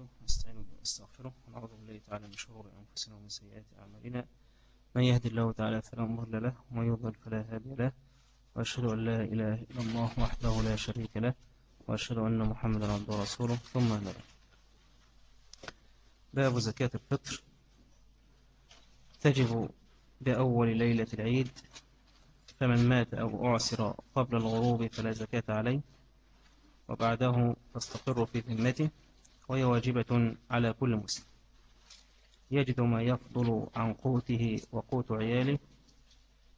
نحمده ونستعين به ونستغفره ونعوذ بالله تعالى من شرور أنفسنا ومن سيئات أعمالنا. من يهد الله تعالى فلا مضل له ومن يضلل فلا هادي له. وأشهد أن لا إله إلا الله وحده لا شريك له وأشهد أن محمدا عبده ورسوله ثم لا باب زكاة الفطر. تجب بأول ليلة العيد فمن مات أو أعسر قبل الغروب فلا زكاة عليه وبعده تستقر في ذمته. وهي واجبة على كل مسلم. يجد ما يفضل عن قوته وقوت عياله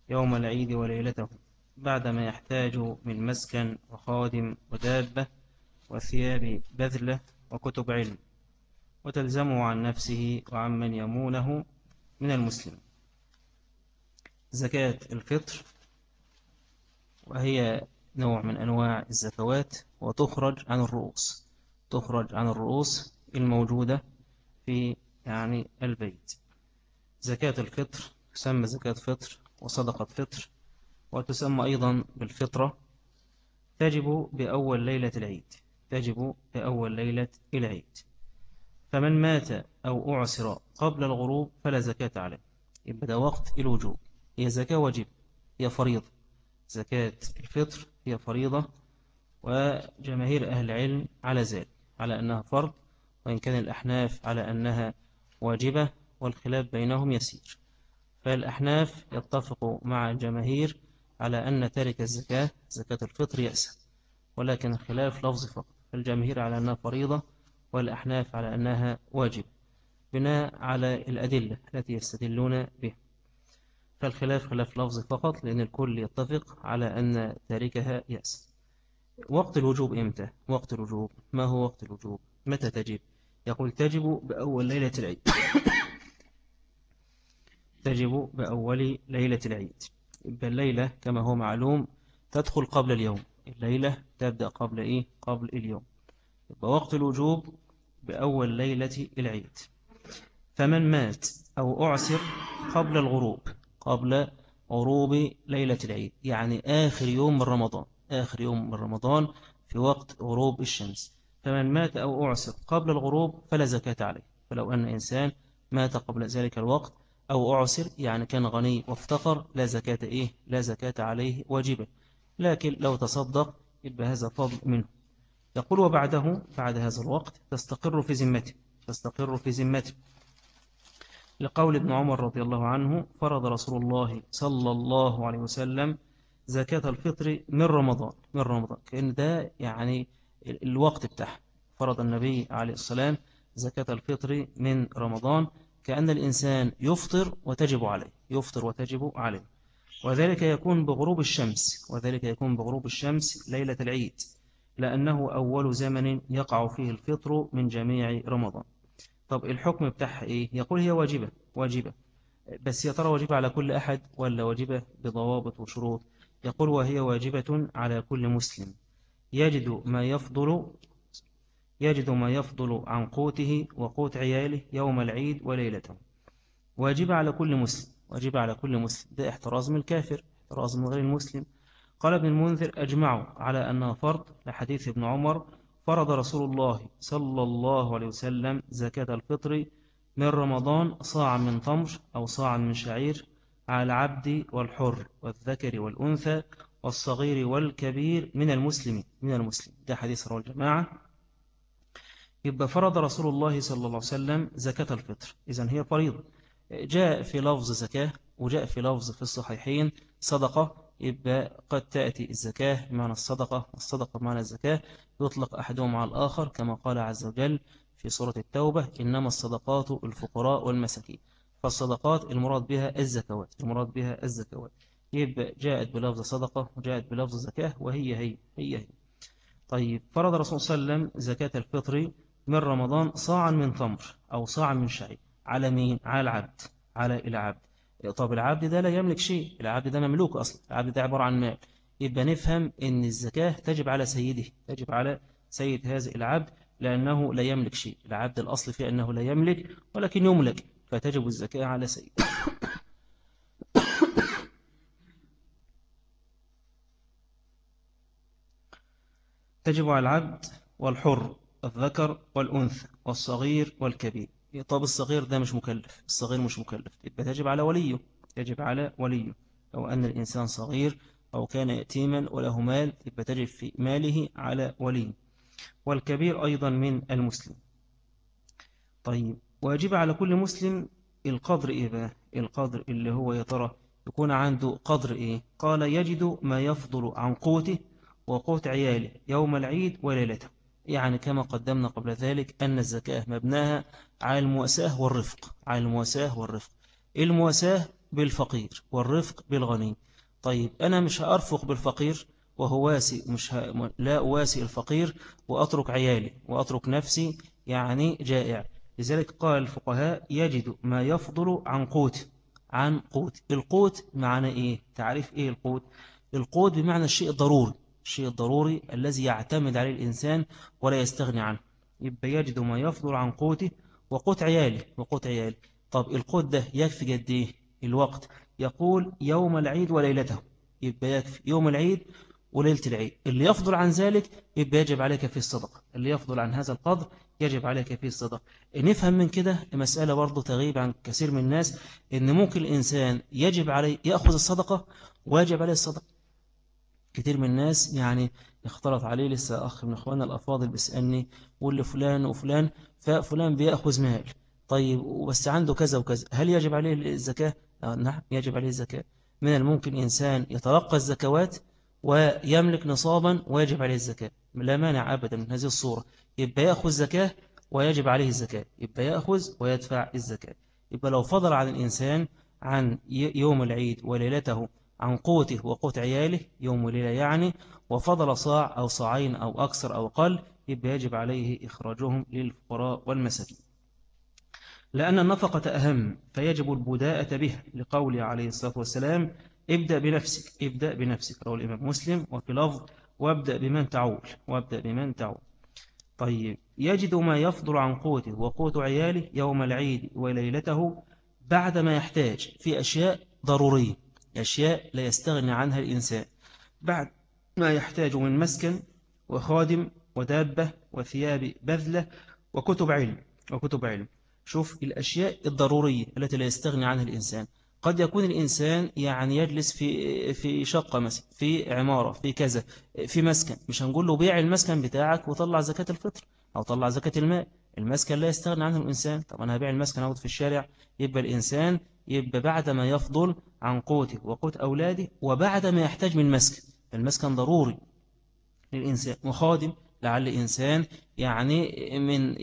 يوم العيد وليلته بعدما يحتاج من مسكن وخادم ودابة وثياب بذلة وكتب علم وتلزمه عن نفسه وعن من يمونه من المسلم. زكاة الفطر وهي نوع من أنواع الزكوات وتخرج عن الرؤوس. تخرج عن الرؤوس الموجودة في يعني البيت. زكاة الفطر تسمى زكاة فطر وصدقة فطر وتسمى أيضا بالفطرة. تجب بأول ليلة العيد. تجب بأول ليلة العيد. فمن مات أو أعسر قبل الغروب فلا زكاة عليه. يبدأ وقت الوجوب. هي زكاة واجب هي فريضة. زكاة الفطر هي فريضة وجماهير أهل العلم على ذلك. على أنها فرض وإن كان الأحناف على أنها واجبة والخلاف بينهم يسير. فالأحناف يتفق مع الجماهير على أن تارك الزكاة زكاة الفطر يأسى ولكن الخلاف لفظ فقط. الجماهير على أنها فريضة والأحناف على أنها واجب بناء على الأدلة التي يستدلون بها. فالخلاف خلاف لفظ فقط لأن الكل يتفق على أن تاركها يأس وقت الوجوب إمتى؟ وقت الوجوب ما هو وقت الوجوب؟ متى تجب؟ يقول تجب بأول ليلة العيد تجب بأول ليلة العيد الليلة كما هو معلوم تدخل قبل اليوم الليلة تبدأ قبل إيه؟ قبل اليوم يبقى وقت الوجوب بأول ليلة العيد فمن مات أو أعسر قبل الغروب قبل غروب ليلة العيد يعني آخر يوم من رمضان آخر يوم من رمضان في وقت غروب الشمس. فمن مات أو أعسر قبل الغروب فلا زكاة عليه. فلو أن إنسان مات قبل ذلك الوقت أو أعسر يعني كان غني وافتقر لا زكاة إيه؟ لا زكاة عليه واجبة. لكن لو تصدق يبقى هذا فضل منه. يقول وبعده بعد هذا الوقت تستقر في ذمته. تستقر في ذمته. لقول ابن عمر رضي الله عنه فرض رسول الله صلى الله عليه وسلم زكاة الفطر من رمضان من رمضان. كأن ده يعني الوقت بتاعه فرض النبي عليه السلام زكاة الفطر من رمضان كأن الإنسان يفطر وتجب عليه يفطر وتجب عليه. وذلك يكون بغروب الشمس وذلك يكون بغروب الشمس ليلة العيد لأنه أول زمن يقع فيه الفطر من جميع رمضان. طب الحكم بتاعها إيه؟ يقول هي واجبة واجبة. بس يا ترى واجبة على كل أحد ولا واجبة بضوابط وشروط؟ يقول وهي واجبة على كل مسلم. يجد ما يفضل يجد ما يفضل عن قوته وقوت عياله يوم العيد وليلته واجب على كل مسلم واجب على كل مسلم. ده احتراز من الكافر احتراز من غير المسلم. قال ابن المنذر أجمعوا على أنها فرض لحديث ابن عمر فرض رسول الله صلى الله عليه وسلم زكاة الفطر من رمضان صاعا من تمر أو صاعا من شعير على العبد والحر والذكر والأنثى والصغير والكبير من المسلم من المسلم. ده حديث رواه الجماعة. يبقى فرض رسول الله صلى الله عليه وسلم زكاة الفطر. إذن هي فريضة. جاء في لفظ زكاة وجاء في لفظ في الصحيحين صدقة. يبقى قد تأتي الزكاة بمعنى الصدقة. والصدقة بمعنى الزكاة. يطلق أحدهم على الآخر كما قال عز وجل في سورة التوبة إنما الصدقات الفقراء والمساكين. فالصدقات المراد بها الزكوات المراد بها الزكوات. يبقى جاءت بلفظ صدقة وجاءت بلفظ زكاة؟ وهي هي هي هي. طيب فرض الرسول صلى الله عليه وسلم زكاة الفطر من رمضان صاعا من تمر أو صاعا من شعير على مين؟ على العبد على العبد. طب العبد ده لا يملك شيء العبد ده مملوك أصلا العبد ده عبارة عن مال. يبقى نفهم أن الزكاة تجب على سيده تجب على سيد هذا العبد لأنه لا يملك شيء. العبد الأصل فيه أنه لا يملك ولكن يملك. فتجب الزكاة على سيده تجب على العبد والحر الذكر والأنثى والصغير والكبير. طب الصغير ده مش مكلف الصغير مش مكلف. يبقى تجب على وليه. يجب على وليه. لو أن الإنسان صغير أو كان يتيما وله مال يبقى تجب في ماله على وليه. والكبير أيضا من المسلم. طيب. واجب على كل مسلم القدر إيه بقى؟ القدر اللي هو يا ترى يكون عنده قدر إيه؟ قال يجد ما يفضل عن قوته وقوت عياله يوم العيد وليلته. يعني كما قدمنا قبل ذلك أن الزكاة مبناها على المواساة والرفق على المواساة والرفق. المواساة بالفقير والرفق بالغني. طيب أنا مش هأرفق بالفقير وهو واسي مش ه... لا أواسي الفقير وأترك عيالي وأترك نفسي يعني جائع. لذلك قال الفقهاء يجد ما يفضل عن قوت عن قوت. القوت معنى إيه؟ تعريف إيه القوت؟ القوت بمعنى الشيء الضروري الشيء الضروري الذي يعتمد عليه الإنسان ولا يستغني عنه. يبقى يجد ما يفضل عن قوته وقوت عياله وقوت عياله. طب القوت ده يكفي قد إيه؟ الوقت. يقول يوم العيد وليلته. يبقى يكفي يوم العيد وليلة العيد. اللي يفضل عن ذلك يبقى يجب عليك في الصدقة. اللي يفضل عن هذا القدر يجب عليك في الصدقة نفهم من كده مسألة برضو تغيب عن كثير من الناس إن ممكن الإنسان يجب عليه يأخذ الصدقة ويجب عليه الصدقة كثير من الناس يعني اختلط عليه لسه أخ من أخواننا الأفاضل بيسألني واللي فلان وفلان ففلان بيأخذ مال. طيب وبس عنده كذا وكذا هل يجب عليه الزكاة؟ آه نعم يجب عليه الزكاة. من الممكن إنسان يتلقى الزكوات؟ ويملك نصابا ويجب عليه الزكاة. لا مانع أبدا من هذه الصورة. يبقى يأخذ زكاة ويجب عليه الزكاة. يبقى يأخذ ويدفع الزكاة. يبقى لو فضل عن الإنسان عن يوم العيد وليلته عن قوته وقوت عياله يوم وليلة يعني وفضل صاع أو صاعين أو أكثر أو أقل يبقى يجب عليه إخراجهم للفقراء والمساكين. لأن النفقة أهم فيجب البداءة بها لقوله عليه الصلاة والسلام ابدأ بنفسك ابدأ بنفسك رواه الإمام مسلم وفي لفظ وابدأ بمن تعول وابدأ بمن تعول. طيب يجد ما يفضل عن قوته وقوت عياله يوم العيد وليلته بعد ما يحتاج في أشياء ضرورية أشياء لا يستغني عنها الإنسان. بعد ما يحتاج من مسكن وخادم ودابة وثياب بذلة وكتب علم وكتب علم. شوف الأشياء الضرورية التي لا يستغني عنها الإنسان. قد يكون الإنسان يعني يجلس في في شقة مثلا في عمارة في كذا في مسكن. مش هنقول له بيع المسكن بتاعك وطلع زكاة الفطر أو طلع زكاة الماء. المسكن لا يستغني عنه الإنسان. طب أنا هبيع المسكن أقعد في الشارع. يبقى الإنسان يبقى بعد ما يفضل عن قوته وقوت أولاده وبعد ما يحتاج من مسكن. المسكن ضروري للإنسان وخادم لعل إنسان يعني من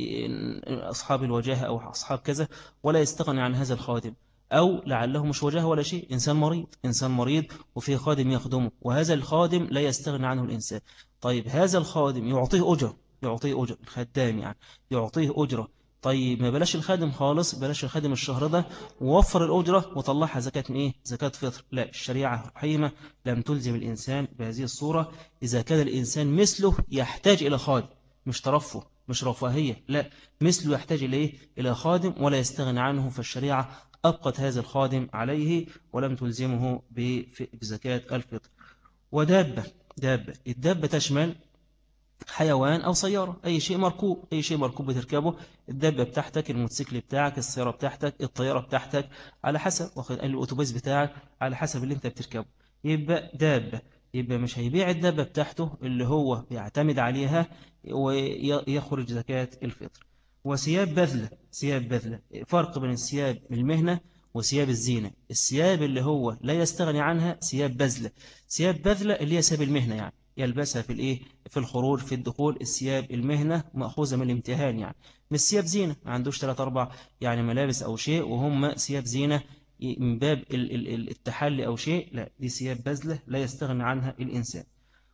أصحاب الوجاهة أو أصحاب كذا ولا يستغني عن هذا الخادم. أو لعله مش وجاهة ولا شيء. إنسان مريض إنسان مريض وفيه خادم يخدمه وهذا الخادم لا يستغني عنه الإنسان. طيب هذا الخادم يعطيه أجر يعطيه أجر الخدام يعني يعطيه أجرة. طيب ما بلاش الخادم خالص بلاش الخادم الشهر ده ووفر الأجرة وطلعها زكاة من إيه؟ زكاة فطر. لا الشريعة رحيمة لم تلزم الإنسان بهذه الصورة. إذا كان الإنسان مثله يحتاج إلى خادم مش ترفه مش رفاهية لا. مثله يحتاج إليه إلى خادم ولا يستغنى عنه فالشريعة أبقت هذا الخادم عليه ولم تلزمه بزكاة الفطر. ودابة دابة. الدابة تشمل حيوان أو سيارة أي شيء مركوب أي شيء مركوب بتركبه. الدابة بتاعتك الموتوسيكل بتاعك السيارة بتاعتك الطيارة بتاعتك على حسب واخد الأوتوبيس بتاعك على حسب اللي أنت بتركبه. يبقى دابة. يبقى مش هيبيع الدابة بتاعته اللي هو بيعتمد عليها ويخرج زكاة الفطر. وثياب بذلة ثياب بذلة. فرق بين الثياب المهنة وثياب الزينة. الثياب اللي هو لا يستغني عنها ثياب بذلة. ثياب بذلة اللي هي ثياب المهنة يعني. يلبسها في الإيه؟ في الخروج في الدخول. الثياب المهنة مأخوذة من الامتهان يعني. مش ثياب زينة ما عندوش ثلاث أربع يعني ملابس أو شيء وهم ثياب زينة من باب التحلي أو شيء. لا دي ثياب بذلة لا يستغني عنها الإنسان.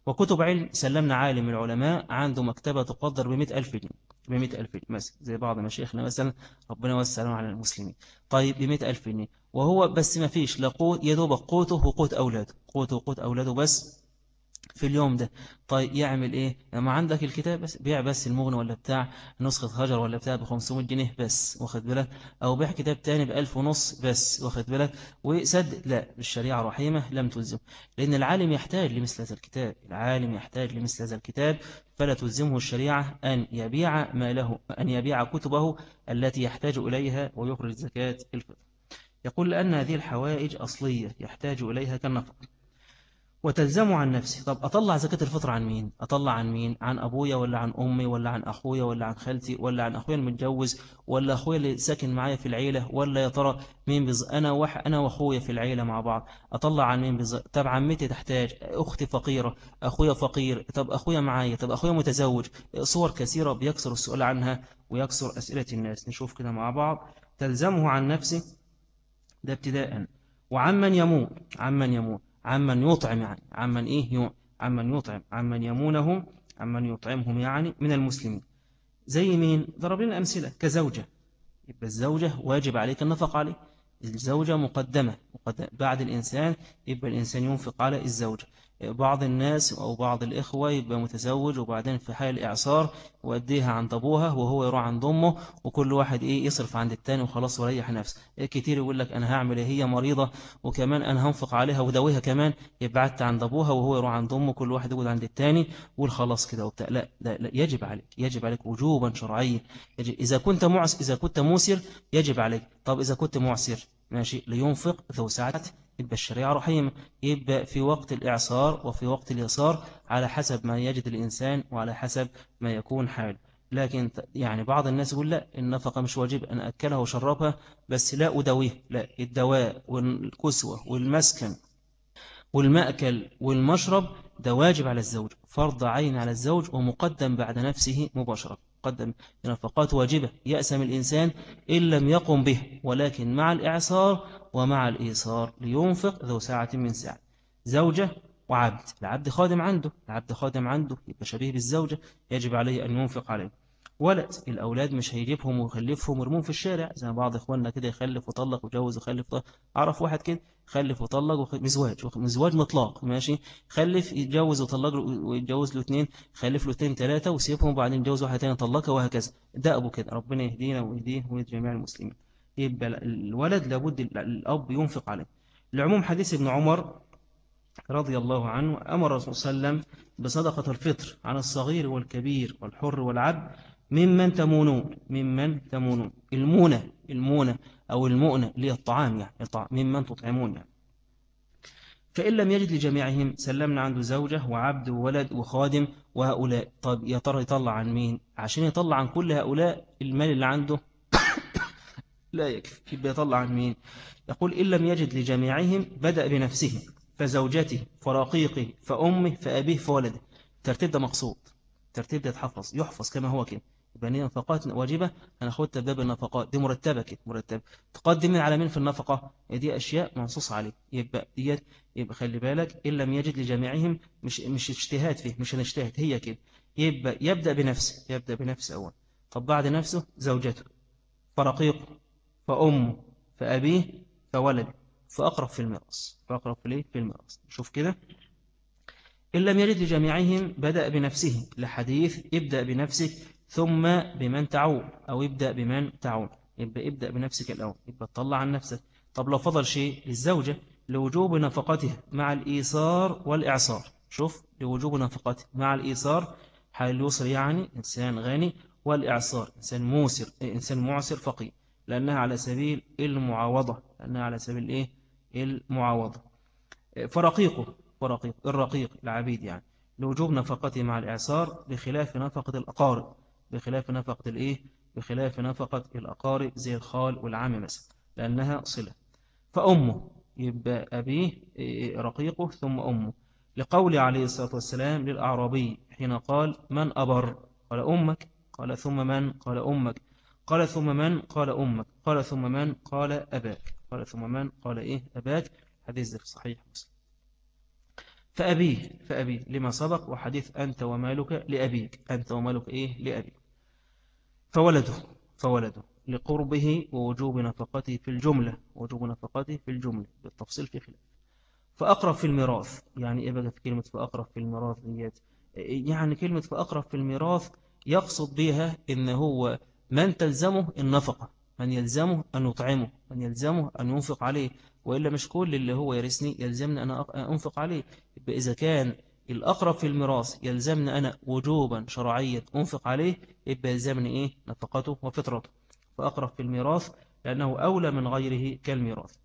وكتب علم سلمنا عالم العلماء عنده مكتبة تقدر بمئة ألف جنيه بمئة ألف جنيه مثلا زي بعض مشايخنا مثلا ربنا يوسع على المسلمين. طيب بمئة ألف جنيه. وهو بس ما فيش لقوت يدوب قوته وقوت أولاده. قوته وقوت أولاده بس في اليوم ده. طيب يعمل إيه؟ لما عندك الكتاب بس بيع بس المغنى ولا بتاع نسخة هجر ولا بتاع ب 500 جنيه بس واخد بالك؟ أو بيع كتاب تاني ب 1000 ونص بس واخد بالك؟ وسد لا الشريعة رحيمة لم تلزم لأن العالم يحتاج لمثل هذا الكتاب العالم يحتاج لمثل هذا الكتاب فلا تلزمه الشريعة أن يبيع ما له أن يبيع كتبه التي يحتاج إليها ويخرج زكاة الفطر. يقول لأن هذه الحوائج أصلية يحتاج إليها كالنفق. وتلزم عن نفسي. طب أطلع زكاة الفطر عن مين؟ أطلع عن مين؟ عن أبويا ولا عن أمي ولا عن أخويا ولا عن خالتي ولا عن أخويا المتجوز ولا أخويا اللي ساكن معايا في العيلة ولا يا ترى مين بز... أنا وح... أنا وأخويا في العيلة مع بعض. أطلع عن مين بز... طب عمتي تحتاج أختي فقيرة أخويا فقير طب أخويا معايا طب أخويا متزوج. صور كثيرة بيكسر السؤال عنها ويكسر أسئلة الناس. نشوف كده مع بعض. تلزمه عن نفسه ده ابتداء. وعمن يموت عمن يموت. عمن يطعم يعني عمن إيه عمن يطعم عمن يمونه عمن يطعمهم يعني من المسلمين. زي مين؟ ضرب لنا أمثلة. كزوجة. يبقى الزوجة واجب عليك النفق عليه. الزوجة مقدمة. بعد الإنسان يبقى الإنسان ينفق على الزوجة. بعض الناس أو بعض الإخوة يبقى متزوج وبعدين في حال الإعصار وأديها عند أبوها وهو يروح عند أمه وكل واحد إيه يصرف عند التاني وخلاص وريح نفسه. إيه كتير يقول لك أنا هعمل إيه؟ هي مريضة وكمان أنا هنفق عليها ودويها كمان يبعت عند أبوها وهو يروح عند أمه كل واحد يقول عند التاني والخلاص كده وبتاع. لا, لا, لا يجب عليك يجب عليك وجوبا شرعيا. إذا كنت معس إذا كنت موسر يجب عليك. طب إذا كنت معسر ماشي لينفق ذو ساعة يبقى الشريعة رحيمة يبقى في وقت الإعصار وفي وقت اليسار على حسب ما يجد الإنسان وعلى حسب ما يكون حاله لكن يعني بعض الناس يقول لا النفقة مش واجب أن أكلها وشربها بس لا أدويه لا الدواء والكسوة والمسكن والمأكل والمشرب ده واجب على الزوج فرض عين على الزوج ومقدم بعد نفسه مباشرة. مقدم نفقات واجبة يأسم الإنسان إن لم يقم به ولكن مع الإعصار ومع الإيصار لينفق ذو ساعة من ساعة. زوجة وعبد العبد خادم عنده العبد خادم عنده يبقى شبيه بالزوجة يجب عليه أن ينفق عليه. ولد الأولاد مش هيجيبهم ويخلفهم ويرمون في الشارع زي بعض إخواننا كده يخلف وطلق وجوز وخلف وطلق. أعرف واحد كده خلف وطلق مزواج مزواج مطلق ماشي؟ خلف يتجوز وطلق ويتجوز له اثنين خلف له اثنين ثلاثة وسيبهم وبعدين يتجوز واحد ثاني طلقها وهكذا. ده أبو كده ربنا يهدينا ويهديه ويهدي جميع المسلمين. يبقى الولد لابد الأب ينفق عليه. لعموم حديث ابن عمر رضي الله عنه أمر الرسول صلى الله عليه وسلم بصدقة الفطر على الصغير والكبير والحر والعبد ممن تمونون ممن تمونون. المونة المونة أو المؤنة اللي الطعام يعني ممن تطعمون يعني. فإن لم يجد لجميعهم سلمنا عنده زوجة وعبد وولد وخادم وهؤلاء. طب ترى يطلع عن مين؟ عشان يطلع عن كل هؤلاء المال اللي عنده لا يكفي. يبقى يطلع عن مين؟ يقول إن لم يجد لجميعهم بدأ بنفسه فزوجته فرقيقه فأمه فأبيه فولده. الترتيب ده مقصود. الترتيب ده يتحفظ يحفظ كما هو كده. يبقى هي نفقات واجبة؟ هناخدها باب النفقات دي مرتبة كده مرتبة. تقدم من على مين في النفقة؟ دي أشياء منصوص عليه يبقى ديت يبقى خلي بالك إن لم يجد لجميعهم مش مش اجتهاد فيه مش هنجتهد هي كده. يبقى يبدأ بنفسه يبدأ بنفسه أول طب بعد نفسه زوجته. فرقيقه فأمه فأبيه فولده. فأقرب في الميراث. فأقرب في في الميراث. شوف كده. إن لم يجد لجميعهم بدأ بنفسه. لحديث ابدأ بنفسك ثم بمن تعول أو ابدأ بمن تعول. يبقى ابدأ بنفسك الأول. يبقى تطلع عن نفسك. طب لو فضل شيء للزوجة لوجوب نفقتها مع الإيصار والإعصار. شوف لوجوب نفقتها مع الإيصار حال اليسر يعني؟ إنسان غني. والإعصار إنسان موسر إنسان معسر فقير. لأنها على سبيل المعاوضة لأنها على سبيل إيه؟ المعاوضة. فرقيقه فرقيق الرقيق العبيد يعني لوجوب نفقته مع الإعصار بخلاف نفقة الأقارب بخلاف نفقة الإيه؟ بخلاف نفقة الأقارب زي الخال والعم مثلا لأنها صلة. فأمه يبقى أبيه رقيقه ثم أمه. لقول عليه الصلاة والسلام للأعرابي حين قال من أبر؟ قال أمك. قال ثم من؟ قال أمك. قال ثم من؟ قال أمك. قال ثم من؟ قال أباك. قال ثم من؟ قال إيه؟ أباك. حديث في صحيح مسلم فأبيه. فأبيه. لما سبق وحديث أنت ومالك لأبيك. أنت ومالك إيه؟ لأبيك. فولده. فولده. لقربه ووجوب نفقته في الجملة. وجوب نفقته في الجملة. بالتفصيل في خلاف. فأقرب في الميراث. يعني إيه بقى في كلمة فأقرب في الميراث ديت؟ يعني كلمة فأقرب في الميراث يقصد بها إن هو من تلزمه النفقة من يلزمه أن يطعمه من يلزمه أن ينفق عليه. وإلا مش كل اللي هو يرثني يلزمني أنا أنفق عليه. إذا كان الأقرب في الميراث يلزمني أنا وجوبا شرعيا أنفق عليه يبقى يلزمني إيه؟ نفقته وفطرته. فأقرب في الميراث لأنه أولى من غيره كالميراث.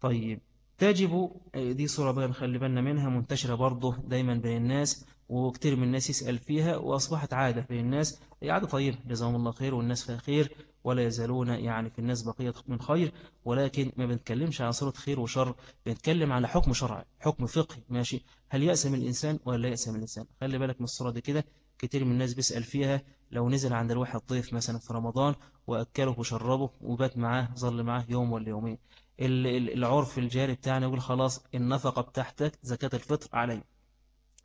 طيب. تجب دي صورة بقى نخلي بالنا منها منتشرة برضه دايما بين الناس وكتير من الناس يسأل فيها وأصبحت عادة بين الناس. عادة طيبة جزاهم الله خير والناس فيها خير ولا يزالون يعني في الناس بقية من خير. ولكن ما بنتكلمش عن صورة خير وشر بنتكلم على حكم شرعي حكم فقهي ماشي؟ هل يأسم الإنسان ولا لا يأسم الإنسان؟ خلي بالك من الصورة دي كده. كتير من الناس بيسأل فيها لو نزل عند الواحد ضيف مثلا في رمضان وأكله وشربه وبات معاه ظل معاه يوم ولا يومين. العرف الجاري بتاعنا يقول خلاص النفقة بتاعتك زكاة الفطر علي.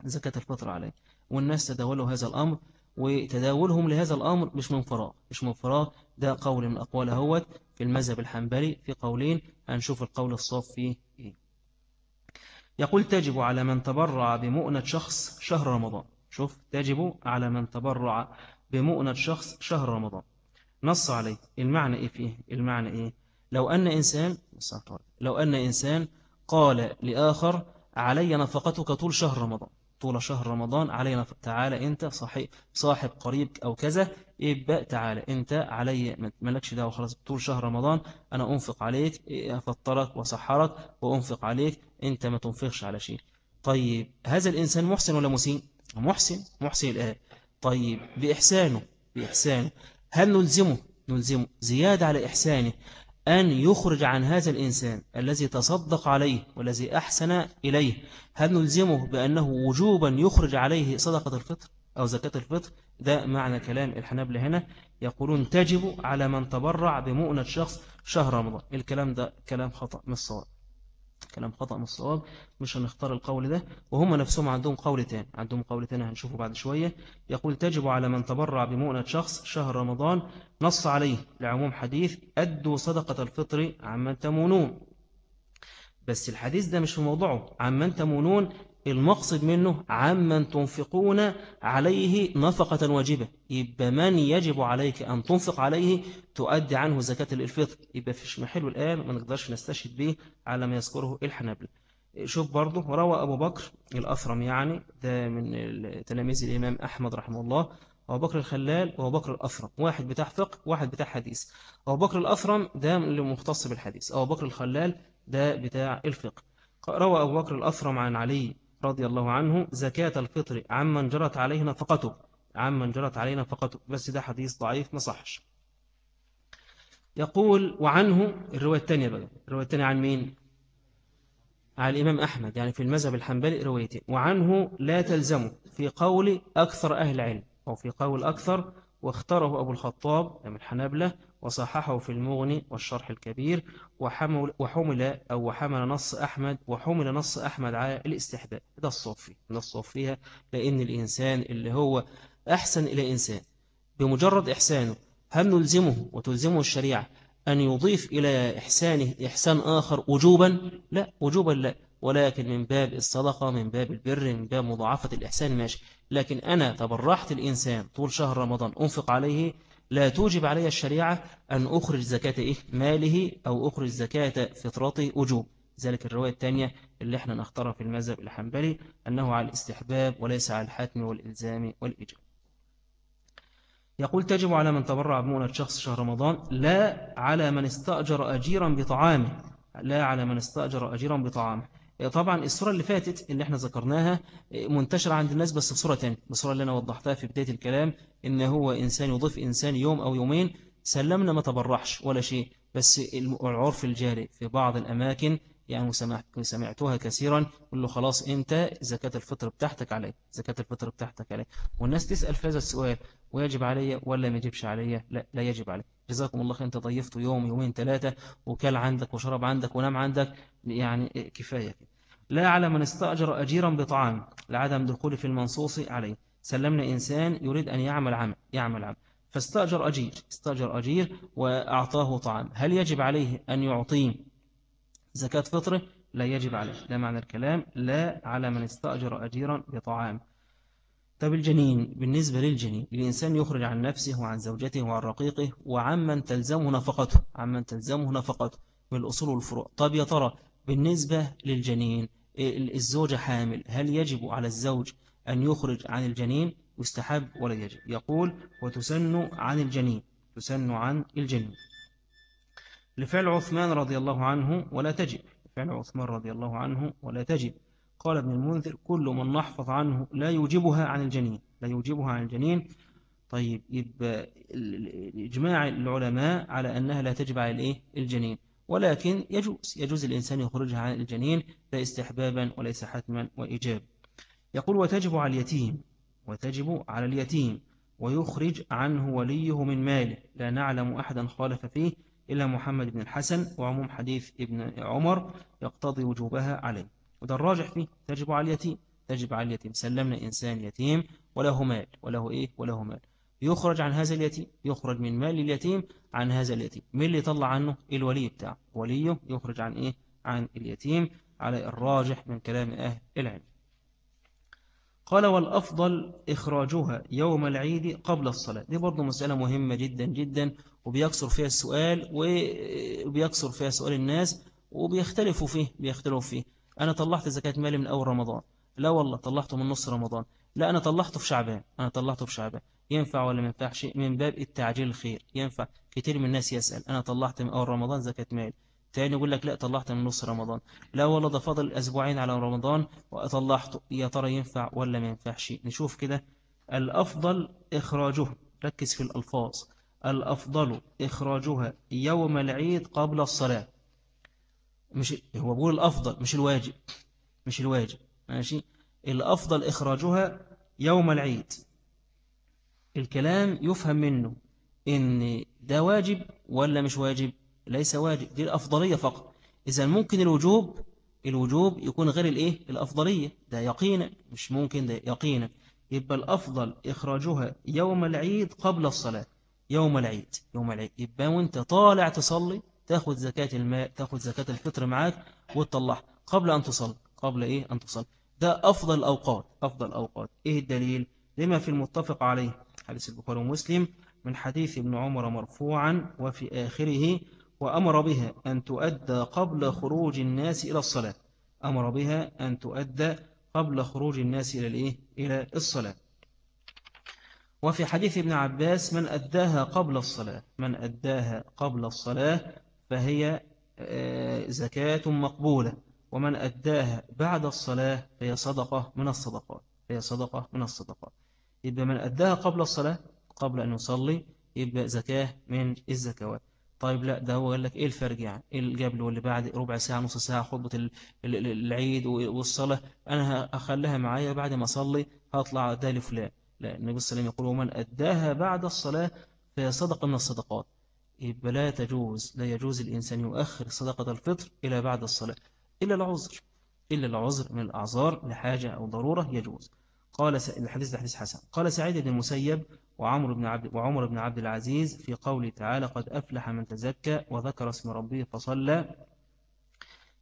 زكاة الفطر علي. والناس تداولوا هذا الأمر وتداولهم لهذا الأمر مش من فراغ. مش من فراغ. ده قول من أقوال هوت في المذهب الحنبلي في قولين هنشوف القول الصواب فيه إيه. يقول تجب على من تبرع بمؤنة شخص شهر رمضان. شوف تجب على من تبرع بمؤنة شخص شهر رمضان. نص عليه. المعنى إيه فيه؟ المعنى إيه؟ لو أن إنسان لو أن إنسان قال لآخر علي نفقتك طول شهر رمضان. طول شهر رمضان علينا تعالى أنت صحيح صاحب قريب أو كذا يبقى تعالى أنت علي مالكش دعوة خلاص طول شهر رمضان أنا أنفق عليك أفطرك وسحرك وأنفق عليك أنت ما تنفقش على شيء. طيب هذا الإنسان محسن ولا مسيء؟ محسن محسن الآن طيب بإحسانه بإحسانه. هل نلزمه نلزمه زيادة على إحسانه أن يخرج عن هذا الإنسان الذي تصدق عليه والذي أحسن إليه. هل نلزمه بأنه وجوبا يخرج عليه صدقة الفطر أو زكاة الفطر؟ ده معنى كلام الحنابلة هنا. يقولون تجب على من تبرع بمؤنة شخص شهر رمضان. الكلام ده كلام خطأ من الصواب. كلام خطأ من الصواب مش هنختار القول ده. وهم نفسهم عندهم قول تاني عندهم قول تاني هنشوفه بعد شوية. يقول تجب على من تبرع بمؤنة شخص شهر رمضان نص عليه لعموم حديث أدوا صدقة الفطر عمن تمونون. بس الحديث ده مش في موضوعه. عمن تمونون المقصد منه عمن تنفقون عليه نفقة واجبة. يبقى من يجب عليك أن تنفق عليه تؤدي عنه زكاة الفطر يبقى فيش محله الآن ما نقدرش نستشهد به على ما يذكره الحنابل شوف برضه روى أبو بكر الأثرم يعني ده من تلاميذ الإمام أحمد رحمه الله. أبو بكر الخلال وأبو بكر الأثرم. واحد بتاع فقه واحد بتاع حديث. أبو بكر الأثرم ده اللي مختص بالحديث. أبو بكر الخلال ده بتاع الفقه. روى أبو بكر الأثرم عن علي رضي الله عنه زكاة الفطر عمن جرت عليه نفقته. عمن جرت عليه نفقته. بس ده حديث ضعيف ما صحش. يقول وعنه الرواية الثانية بقى. الرواية الثانية عن مين؟ عن الإمام أحمد يعني في المذهب الحنبلي روايتين. وعنه لا تلزمه في قول أكثر أهل العلم. أو في قول أكثر واختاره أبو الخطاب من الحنابلة وصححه في المغني والشرح الكبير وحمل, وحمل أو وحمل نص أحمد وحمل نص أحمد على الاستحباب ده الصوفي ده الصوف فيها لأن الإنسان اللي هو أحسن إلى إنسان. بمجرد إحسانه هل نلزمه وتلزمه الشريعة أن يضيف إلى إحسانه إحسان آخر وجوبا؟ لا وجوبا لا. ولكن من باب الصدقة من باب البر من باب مضاعفة الإحسان ماشي. لكن أنا تبرحت الإنسان طول شهر رمضان أنفق عليه لا توجب علي الشريعة أن أخرج زكاة إيه؟ ماله أو أخرج زكاة فطرته وجوب ذلك الرواية الثانية اللي إحنا نختارها في المذهب الحنبلي أنه على الاستحباب وليس على الحتم والإلزام والإجاب يقول تجب على من تبرع بمؤنة شخص شهر رمضان لا على من استأجر أجيرا بطعامه. لا على من استأجر أجيرا بطعامه. طبعا الصورة اللي فاتت اللي إحنا ذكرناها منتشرة عند الناس بس بصورة تانية الصورة اللي أنا وضحتها في بداية الكلام إن هو إنسان يضيف إنسان يوم أو يومين سلمنا ما تبرحش ولا شيء. بس العرف الجاري في بعض الأماكن يعني سمعتها كثيرا قل له خلاص أنت زكاة الفطر بتاعتك عليك زكاة الفطر بتاعتك عليك. والناس تسأل في هذا السؤال ويجب علي ولا ما يجبش علي؟ لا لا يجب علي. جزاكم الله خير. انت ضيفته يوم يومين ثلاثة وكل عندك وشرب عندك ونام عندك يعني كفاية لا على من استأجر أجيرا بطعام لعدم دخول في المنصوص عليه. سلمنا إنسان يريد أن يعمل عمل يعمل عمل. فاستأجر أجير استأجر أجير وأعطاه طعام. هل يجب عليه أن يعطيه زكاة فطره؟ لا يجب عليه. ده معنى الكلام. لا على من استأجر أجيرا بطعام. طب الجنين بالنسبة للجنين الإنسان يخرج عن نفسه وعن زوجته وعن رقيقه وعمن تلزمه نفقته عمن تلزمه نفقته من الأصول والفروع. طب يا ترى بالنسبة للجنين الزوجة حامل هل يجب على الزوج أن يخرج عن الجنين؟ يستحب ولا يجب؟ يقول وتسن عن الجنين تسن عن الجنين. لفعل عثمان رضي الله عنه ولا تجب. فعل عثمان رضي الله عنه ولا تجب. قال ابن المنذر كل من نحفظ عنه لا يوجبها عن الجنين لا يوجبها عن الجنين. طيب يبقى إجماع العلماء على أنها لا تجب على الإيه؟ الجنين. ولكن يجوز يجوز الإنسان يخرجها عن الجنين لا استحبابا وليس حتما وإجاب يقول وتجب على اليتيم وتجب على اليتيم ويخرج عنه وليه من ماله. لا نعلم أحدا خالف فيه إلا محمد بن الحسن وعموم حديث ابن عمر يقتضي وجوبها عليه. وده الراجح فيه. تجب على اليتيم. تجب على اليتيم. سلمنا إنسان يتيم وله مال. وله إيه؟ وله مال. يخرج عن هذا اليتيم. يخرج من مال اليتيم عن هذا اليتيم. من اللي يطلع عنه؟ الولي بتاعه. وليه يخرج عن إيه؟ عن اليتيم. على الراجح من كلام أهل العلم. قال والأفضل إخراجها يوم العيد قبل الصلاة. دي برضو مسألة مهمة جدا جدا وبيكسر فيها السؤال وبيكسر فيها سؤال الناس وبيختلفوا فيه بيختلفوا فيه. أنا طلعت زكاة مالي من أول رمضان. لا والله طلعته من نص رمضان. لا أنا طلعته في شعبان. أنا طلعته في شعبان. ينفع ولا ما ينفعش؟ من باب التعجيل الخير. ينفع. كتير من الناس يسأل أنا طلعت من أول رمضان زكاة مالي. تاني يقول لك لا طلعت من نص رمضان. لا والله ده فاضل أسبوعين على رمضان وأطلعته يا ترى ينفع ولا ما ينفعش؟ نشوف كده. الأفضل إخراجه. ركز في الألفاظ. الأفضل إخراجها يوم العيد قبل الصلاة. مش هو بيقول الأفضل مش الواجب مش الواجب ماشي؟ الأفضل إخراجها يوم العيد. الكلام يفهم منه إن ده واجب ولا مش واجب؟ ليس واجب دي الأفضلية فقط. إذا ممكن الوجوب الوجوب يكون غير الإيه؟ الأفضلية. ده يقينا مش ممكن ده يقينا. يبقى الأفضل إخراجها يوم العيد قبل الصلاة. يوم العيد يوم العيد. يبقى وأنت طالع تصلي تاخد زكاة الماء تاخد زكاة الفطر معاك وتطلعها. قبل أن تصلي قبل إيه؟ أن تصلي ده أفضل الأوقات أفضل الأوقات إيه الدليل؟ لما في المتفق عليه حديث البخاري ومسلم من حديث ابن عمر مرفوعا وفي آخره وأمر بها أن تؤدى قبل خروج الناس إلى الصلاة. أمر بها أن تؤدى قبل خروج الناس إلى الإيه؟ إلى الصلاة. وفي حديث ابن عباس من أداها قبل الصلاة. من أداها قبل الصلاة فهي آه، زكاة مقبولة. ومن أداها بعد الصلاة فهي صدقة من الصدقات هي صدقة من الصدقات. يبقى من أداها قبل الصلاة قبل أن يصلي يبقى زكاة من الزكوات. طيب لا ده هو قال لك إيه الفرق يعني؟ إيه القبل واللي بعد؟ ربع ساعة نص ساعة خطبة العيد والصلاة. أنا هخليها معايا بعد ما أصلي هطلع ده لفلان. لا النبي صلى الله عليه وسلم يقول ومن أداها بعد الصلاة فهي صدقة من الصدقات. يبقى لا تجوز لا يجوز الإنسان يؤخر صدقة الفطر إلى بعد الصلاة إلا العذر إلا العذر من الأعذار لحاجة أو ضرورة يجوز. قال الحديث الحديث حسن. قال سعيد بن المسيب وعمر بن عبد وعمر بن عبد العزيز في قوله تعالى قد أفلح من تزكى وذكر اسم ربه فصلى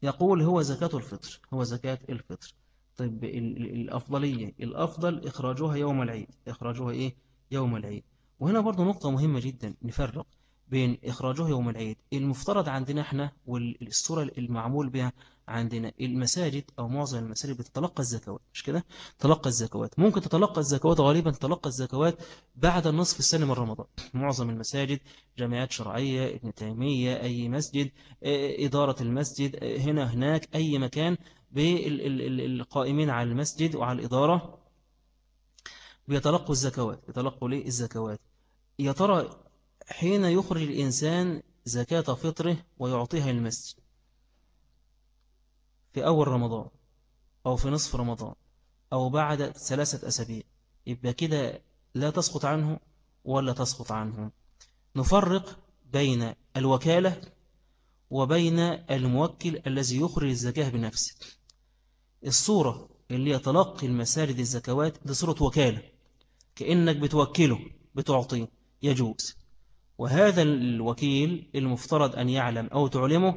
يقول هو زكاة الفطر هو زكاة الفطر طيب الأفضلية الأفضل إخراجها يوم العيد. إخراجها إيه؟ يوم العيد. وهنا برضو نقطة مهمة جدا نفرق. بين إخراجه يوم العيد المفترض عندنا إحنا والصورة المعمول بها عندنا المساجد أو معظم المساجد بتتلقى الزكوات مش كده؟ تلقى الزكوات. ممكن تتلقى الزكوات غالبا تتلقى الزكوات بعد النصف السنة من رمضان. معظم المساجد جامعات شرعية ابن تيمية أي مسجد إدارة المسجد هنا هناك أي مكان بالقائمين على المسجد وعلى الإدارة بيتلقوا الزكوات بيتلقوا ليه الزكوات يا ترى حين يخرج الإنسان زكاة فطره ويعطيها للمسجد في أول رمضان أو في نصف رمضان أو بعد ثلاثة أسابيع يبقى كده لا تسقط عنه ولا تسقط عنه. نفرق بين الوكالة وبين الموكل الذي يخرج الزكاة بنفسه. الصورة اللي يتلقي المساجد الزكوات دي صورة وكالة كأنك بتوكله بتعطيه يجوز. وهذا الوكيل المفترض أن يعلم أو تعلمه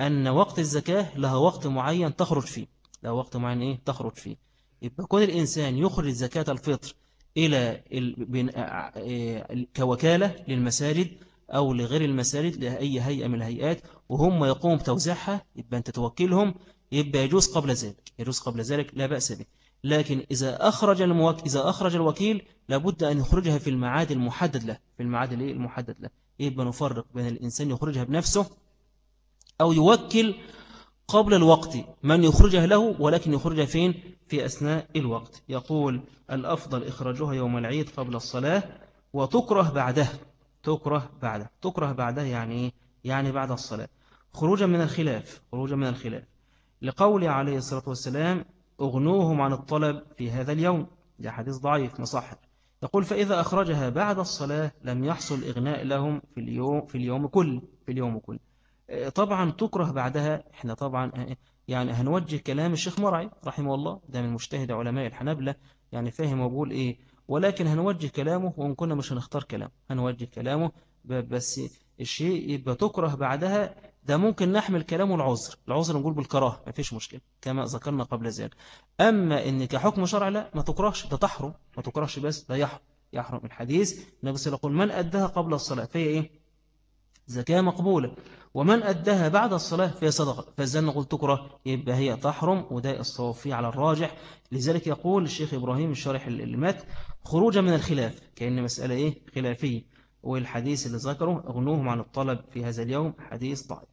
أن وقت الزكاة لها وقت معين تخرج فيه. لها وقت معين إيه؟ تخرج فيه. يبقى كون الإنسان يخرج زكاة الفطر إلى كوكالة للمساجد أو لغير المساجد لأي هيئة من الهيئات وهم يقوموا بتوزيعها يبقى أنت توكلهم يبقى يجوز قبل ذلك. يجوز قبل ذلك لا بأس به. لكن إذا أخرج الموك... إذا أخرج الوكيل لابد أن يخرجها في المعاد المحدد له. في المعاد المحدد له. يبقى نفرق بين الإنسان يخرجها بنفسه أو يوكل قبل الوقت؟ من يخرجها له ولكن يخرجها فين؟ في أثناء الوقت. يقول الأفضل إخراجها يوم العيد قبل الصلاة وتكره بعده. تكره بعده. تكره بعده يعني يعني بعد الصلاة. خروجا من الخلاف. خروجا من الخلاف. لقول عليه الصلاة والسلام أغنوهم عن الطلب في هذا اليوم. ده حديث ضعيف مصحح. يقول فإذا أخرجها بعد الصلاة لم يحصل إغناء لهم في اليوم في اليوم كل في اليوم كل. طبعا تكره بعدها. إحنا طبعا يعني هنوجه كلام الشيخ مرعي رحمه الله ده من مجتهد علماء الحنابلة يعني فاهم وبقول إيه. ولكن هنوجه كلامه وإن كنا مش هنختار كلامه هنوجه كلامه. بس الشيء يبقى تكره بعدها ده ممكن نحمل كلامه العذر العذر نقول بالكراهة ما فيش مشكلة كما ذكرنا قبل ذلك. أما إن كحكم شرع لا ما تكرهش ده تحرم ما تكرهش بس ده يحرم يحرم الحديث. النبي صلى الله عليه وسلم من أدها قبل الصلاة فهي إيه؟ زكاة مقبولة. ومن أدها بعد الصلاة فهي صدقة. فإذا نقول تكره يبقى هي تحرم وده الصواب فيه على الراجح. لذلك يقول الشيخ إبراهيم الشارح المات خروجا من الخلاف. كأن مسألة إيه؟ خلافية. والحديث اللي ذكره أغنوهم عن الطلب في هذا اليوم حديث آه،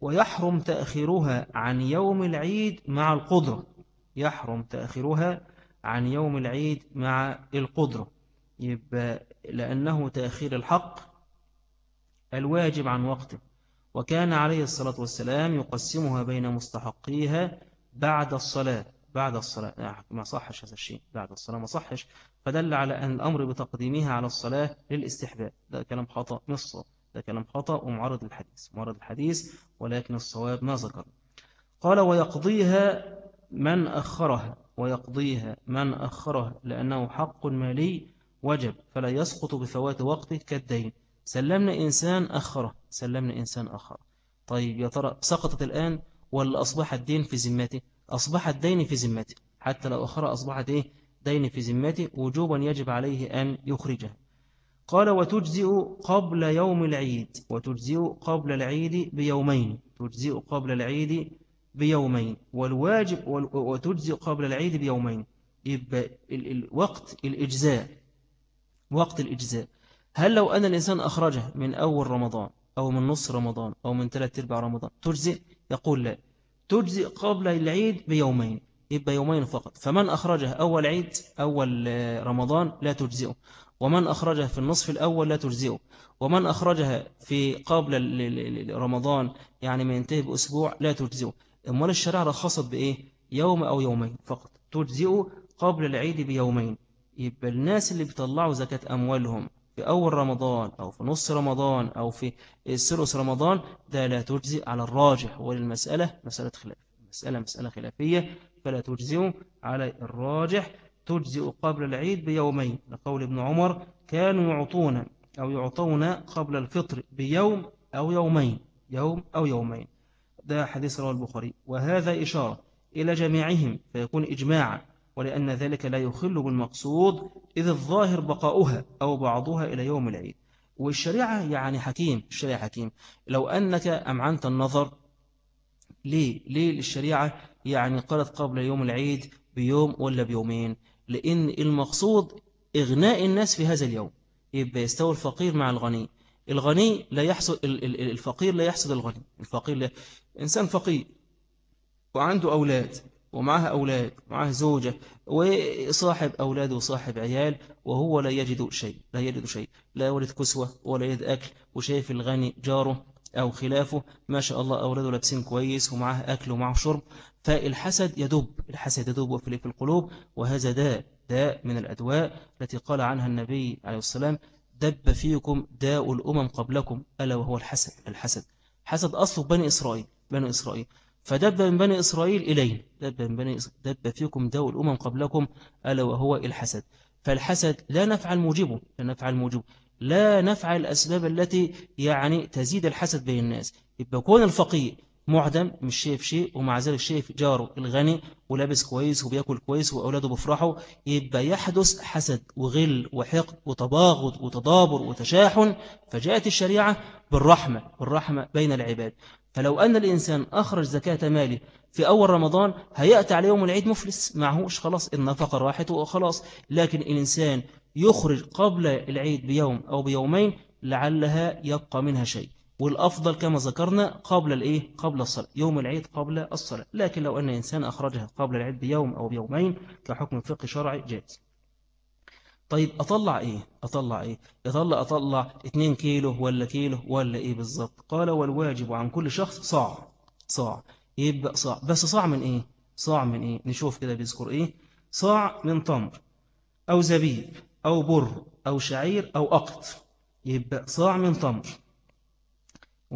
ويحرم تأخيرها عن يوم العيد مع القدرة. يحرم تأخيرها عن يوم العيد مع القدرة. يبقى لأنه تأخير الحق الواجب عن وقته. وكان عليه الصلاة والسلام يقسمها بين مستحقيها بعد الصلاة. بعد الصلاة. ما صحش هذا الشيء. بعد الصلاة ما صحش. فدل على أن الأمر بتقديمها على الصلاة للاستحباب. ده كلام خطأ نصه. ده كلام خطأ ومعرض الحديث معرض الحديث ولكن الصواب ما ذكر. قال ويقضيها من أخرها ويقضيها من أخرها لأنه حق مالي وجب فلا يسقط بفوات وقته كالدين. سلمنا إنسان أخره سلمنا إنسان أخر طيب يا ترى سقطت الآن ولا أصبح الدين في ذمته؟ أصبح الدين في ذمته. حتى لو أخر أصبحت إيه؟ دين في ذمته وجوبا يجب عليه أن يخرجه. قال وتجزئ قبل يوم العيد وتجزئ قبل العيد بيومين تجزئ قبل العيد بيومين والواجب وتجزئ قبل العيد بيومين. يبقى الوقت الإجزاء وقت الإجزاء. هل لو أن الإنسان أخرجه من أول رمضان أو من نص رمضان أو من ثلاث أرباع رمضان تجزئ؟ يقول لا. تجزئ قبل العيد بيومين يبقى يومين فقط. فمن أخرجه أول عيد أول رمضان لا تجزئه. ومن أخرجها في النصف الأول لا تجزئه. ومن أخرجها في قبل رمضان يعني ما ينتهي بأسبوع لا تجزئه. أمال الشريعة رخصت بإيه؟ يوم أو يومين فقط. تجزئه قبل العيد بيومين. يبقى الناس اللي بيطلعوا زكاة أموالهم في أول رمضان أو في نص رمضان أو في السرس رمضان ده لا تجزئ على الراجح. وللمسألة مسألة خلاف. مسألة مسألة خلافية فلا تجزئ على الراجح. تجزئ قبل العيد بيومين. لقول ابن عمر كانوا يعطون أو يعطون قبل الفطر بيوم أو يومين. يوم أو يومين. ده حديث رواه البخاري. وهذا إشارة إلى جميعهم فيكون إجماعا. ولأن ذلك لا يخل بالمقصود إذ الظاهر بقاؤها أو بعضها إلى يوم العيد. والشريعة يعني حكيم الشريعة حكيم. لو أنك أمعنت النظر ليه ليه الشريعة يعني قالت قبل يوم العيد بيوم ولا بيومين. لأن المقصود إغناء الناس في هذا اليوم. يبقى يستوي الفقير مع الغني. الغني لا يحصد الفقير لا يحصد الغني. الفقير لا إنسان فقير وعنده أولاد ومعها أولاد معها زوجة وصاحب أولاد وصاحب عيال وهو لا يجد شيء. لا يجد شيء. لا يولد كسوة ولا يجد أكل وشايف الغني جاره أو خلافه. ما شاء الله أولاده لابسين كويس ومعه أكل ومعه شرب. فالحسد يدب الحسد يدب في القلوب وهذا داء داء من الأدواء التي قال عنها النبي عليه السلام دب فيكم داء الأمم قبلكم ألا وهو الحسد الحسد. حسد أصله بني إسرائيل بني إسرائيل. فدب من بني إسرائيل إلينا دب من بني دب فيكم داء الأمم قبلكم ألا وهو الحسد. فالحسد لا نفعل موجبه لا نفعل موجبه لا نفعل الأسباب التي يعني تزيد الحسد بين الناس. يبقى كون الفقير معدم مش شايف شيء ومع ذلك شايف جاره الغني ولابس كويس وبياكل كويس وأولاده بيفرحوا يبقى يحدث حسد وغل وحقد وتباغض وتدابر وتشاحن فجاءت الشريعة بالرحمة بالرحمة بين العباد. فلو أن الإنسان أخرج زكاة ماله في أول رمضان هيأتي على يوم العيد مفلس معهوش خلاص النفقة راحت وخلاص. لكن الإنسان يخرج قبل العيد بيوم أو بيومين لعلها يبقى منها شيء. والأفضل كما ذكرنا قبل الإيه؟ قبل الصلاة يوم العيد قبل الصلاة. لكن لو أن إنسان أخرجها قبل العيد بيوم أو بيومين كحكم فقه شرعي جائز. طيب أطلع إيه؟ أطلع إيه؟ يطلع أطلع 2 كيلو ولا كيلو ولا إيه بالظبط قال والواجب عن كل شخص صاع صاع. يبقى صاع. بس صاع من إيه؟ صاع من إيه؟ نشوف كده بيذكر إيه؟ صاع من تمر أو زبيب أو بر أو شعير أو أقط. يبقى صاع من تمر.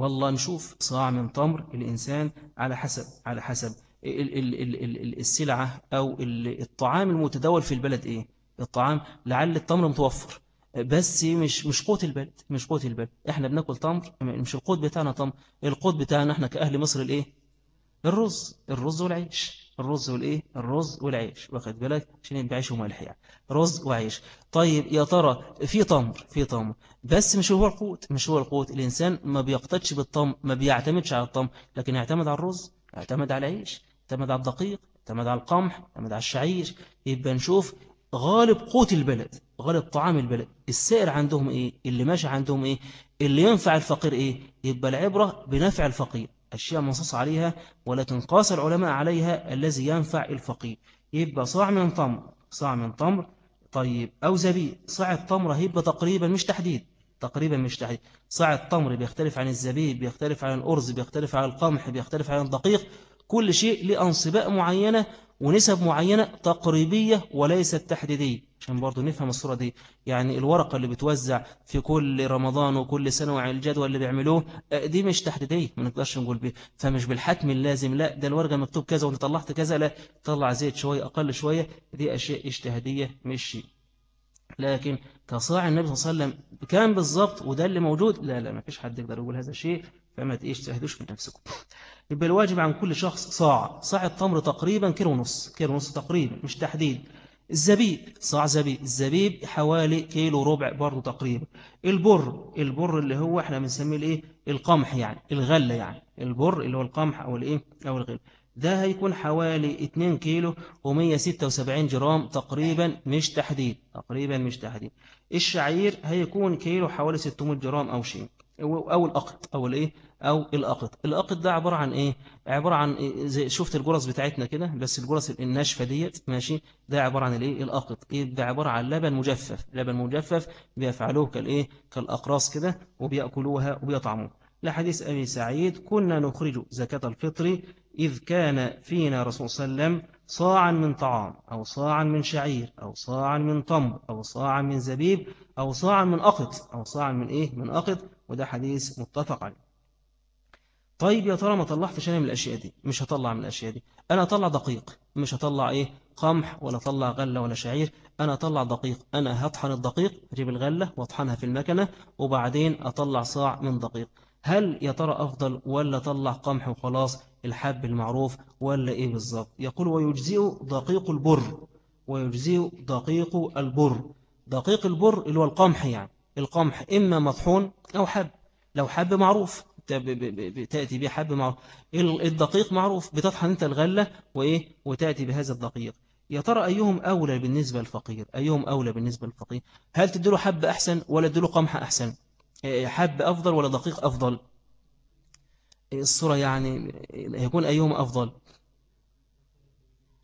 والله نشوف صاع من تمر الإنسان على حسب على حسب ال ال ال ال السلعة أو الطعام المتداول في البلد إيه؟ الطعام لعل التمر متوفر. بس مش مش قوت البلد مش قوت البلد. إحنا بناكل تمر مش القوت بتاعنا تمر القوت بتاعنا إحنا كأهل مصر الايه الرز الرز والعيش. الرز والإيه؟ الرز والعيش. واخد بالك؟ عشان يبقى عيش وملح يعني. رز وعيش. طيب يا ترى في تمر في تمر بس مش هو القوت مش هو القوت. الإنسان ما بيقتدش بالتمر ما بيعتمدش على التمر لكن يعتمد على الرز يعتمد على العيش يعتمد على الدقيق يعتمد على القمح يعتمد على الشعير. يبقى نشوف غالب قوت البلد غالب طعام البلد. السائر عندهم إيه؟ اللي ماشي عندهم إيه؟ اللي ينفع الفقير إيه؟ يبقى العبرة بنفع الفقير. أشياء منصوص عليها ولكن قاس العلماء عليها الذي ينفع الفقير يبقى صاع من تمر صاع من تمر طيب أو زبيب صاع التمر هيبقى تقريبا مش تحديد تقريبا مش تحديد. صاع التمر بيختلف عن الزبيب بيختلف عن الأرز بيختلف عن القمح بيختلف عن الدقيق كل شيء لأنصباء معينة ونسب معينة تقريبية وليست تحديدية. عشان برضو نفهم الصورة دي. يعني الورقة اللي بتوزع في كل رمضان وكل سنة وعلى الجدول اللي بيعملوه آه، دي مش تحديدية ما نقدرش نقول بيه. فمش بالحتم اللازم لا ده الورقة مكتوب كذا وانت طلعت كذا لا طلع زيت شوية أقل شوية دي أشياء اجتهادية مش شيء. لكن كصاع النبي صلى الله عليه وسلم كان بالظبط وده اللي موجود لا لا ما فيش حد يقدر يقول هذا الشيء فما تجتهدوش من نفسكم. يبقى الواجب عن كل شخص صاع. صاع التمر تقريبا كيلو ونص كيلو ونص تقريبا مش تحديد. الزبيب صاع زبيب. الزبيب حوالي كيلو ربع برضه تقريبا. البر البر اللي هو إحنا بنسميه الإيه؟ القمح يعني الغلة يعني. البر اللي هو القمح أو الإيه؟ أو الغل. ده هيكون حوالي 2 كيلو و176 جرام تقريبا مش تحديد. تقريبا مش تحديد. الشعير هيكون كيلو حوالي 600 جرام أو شيء. أو الأقط أو الإيه؟ أو الأقط. الأقط ده عبارة عن إيه؟ عبارة عن إيه؟ زي شفت الجرس بتاعتنا كده؟ بس الجرس الناشفة ديت ماشي؟ ده عبارة عن الإيه؟ الأقط. إيه؟ ده عبارة عن لبن مجفف. لبن مجفف بيفعلوه كالإيه؟ كالأقراص كده وبيأكلوها وبيطعموها لحديث أبي سعيد كنا نخرج زكاة الفطر إذ كان فينا رسول صلى الله عليه وسلم صاعا من طعام أو صاعا من شعير أو صاعا من تمر أو صاعا من زبيب أو صاعا من أقط أو صاعا من إيه؟ من أقط. وده حديث متفق عليه. طيب يا ترى ما طلعتش أنا من الأشياء دي؟ مش هطلع من الأشياء دي. أنا أطلع دقيق. مش هطلع إيه؟ قمح ولا أطلع غلة ولا شعير. أنا أطلع دقيق. أنا هطحن الدقيق أجيب الغلة وأطحنها في المكنة وبعدين أطلع صاع من دقيق. هل يا ترى أفضل ولا أطلع قمح وخلاص؟ الحب المعروف ولا إيه بالظبط يقول ويجزئ دقيق البر. ويجزئ دقيق البر. دقيق البر اللي هو القمح يعني. القمح إما مطحون أو حب. لو حب معروف تأتي به حب معروف. الدقيق معروف بتطحن أنت الغلة وإيه؟ وتأتي بهذا الدقيق. يا ترى أيهم أولى بالنسبة للفقير؟ أيهم أولى بالنسبة للفقير؟ هل تديله حب أحسن ولا تديله قمح أحسن؟ إيه، حب أفضل ولا دقيق أفضل؟ الصورة يعني يكون أيهم أفضل.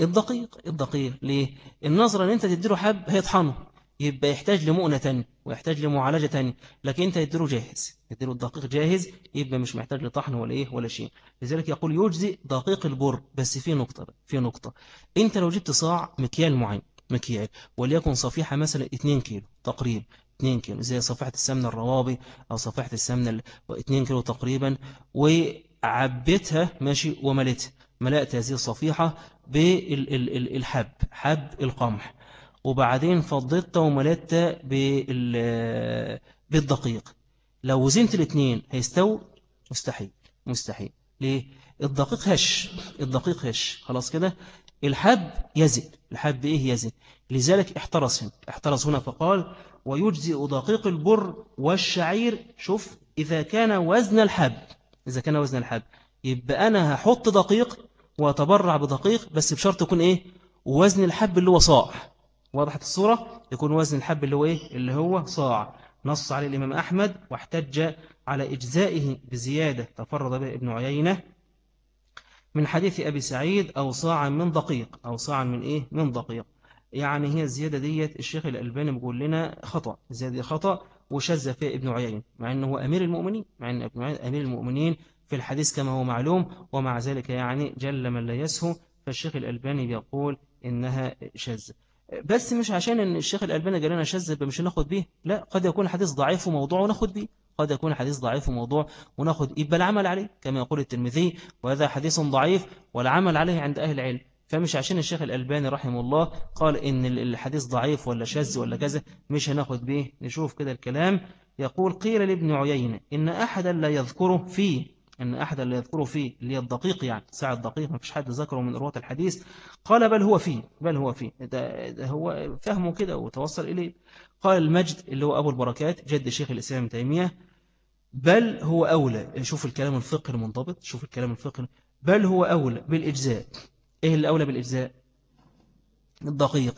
الدقيق الدقيق ليه؟ النظرة أن أنت تديله حب هيطحنه. يبقى يحتاج لمؤنة ويحتاج لمعالجة لكن انت يديله جاهز يديله الدقيق جاهز يبقى مش محتاج لطحن ولا إيه ولا شيء. لذلك يقول يجزي دقيق البر بس في نقطة في نقطة. انت لو جبت صاع مكيال معين مكيال وليكن صفيحة مثلا 2 كيلو تقريبا 2 كيلو زي صفيحة السمنة الروابي أو صفيحة السمنة 2 كيلو تقريبا وعبيتها ماشي وملتها ملأت هذه الصفيحة بالحب حب القمح. وبعدين فضيتها وملتها بالدقيق. لو وزنت الاثنين هيستوي؟ مستحيل مستحيل. ليه؟ الدقيق هش الدقيق هش. خلاص كده؟ الحب يزن. الحب إيه يزن؟ لذلك احترس هنا احترس هنا فقال ويجزئ دقيق البر والشعير. شوف إذا كان وزن الحب إذا كان وزن الحب يبقى أنا هحط دقيق وأتبرع بدقيق بس بشرط يكون إيه؟ وزن الحب اللي هو صاع وضحت الصورة يكون وزن الحب اللي هو إيه؟ اللي هو صاع. نص عليه الإمام أحمد واحتج على إجزائه بزيادة تفرد به ابن عيينة. من حديث أبي سعيد أو صاعا من دقيق أو صاعا من إيه؟ من دقيق. يعني هي الزيادة ديت الشيخ الألباني بيقول لنا خطأ الزيادة خطأ وشذ فيها ابن عيين مع أنه هو أمير المؤمنين مع أن ابن عيين أمير المؤمنين في الحديث كما هو معلوم ومع ذلك يعني جل من لا يسهو. فالشيخ الألباني بيقول إنها شذ. بس مش عشان إن الشيخ الألباني قال لنا شذ مش هناخد به لا قد يكون الحديث ضعيف وموضوع وناخد به قد يكون الحديث ضعيف وموضوع وناخد يبقى العمل عليه كما يقول الترمذي وهذا حديث ضعيف والعمل عليه عند أهل العلم. فمش عشان الشيخ الألباني رحمه الله قال إن الحديث ضعيف ولا شاذ ولا كذا مش هناخد به نشوف كده الكلام. يقول قيل لابن عيينة إن أحدا لا يذكره فيه. أن أحدا لا يذكره فيه اللي هي الدقيق يعني ساعة الدقيق ما فيش حد ذكره من رواة الحديث. قال بل هو فيه بل هو فيه. ده, ده هو فهمه كده وتوصل إليه. قال المجد اللي هو أبو البركات جد شيخ الإسلام تيمية بل هو أولى. شوف الكلام الفقه المنضبط شوف الكلام الفقه بل هو أولى بالإجزاء. إيه اللي أولى بالإجزاء؟ الدقيق.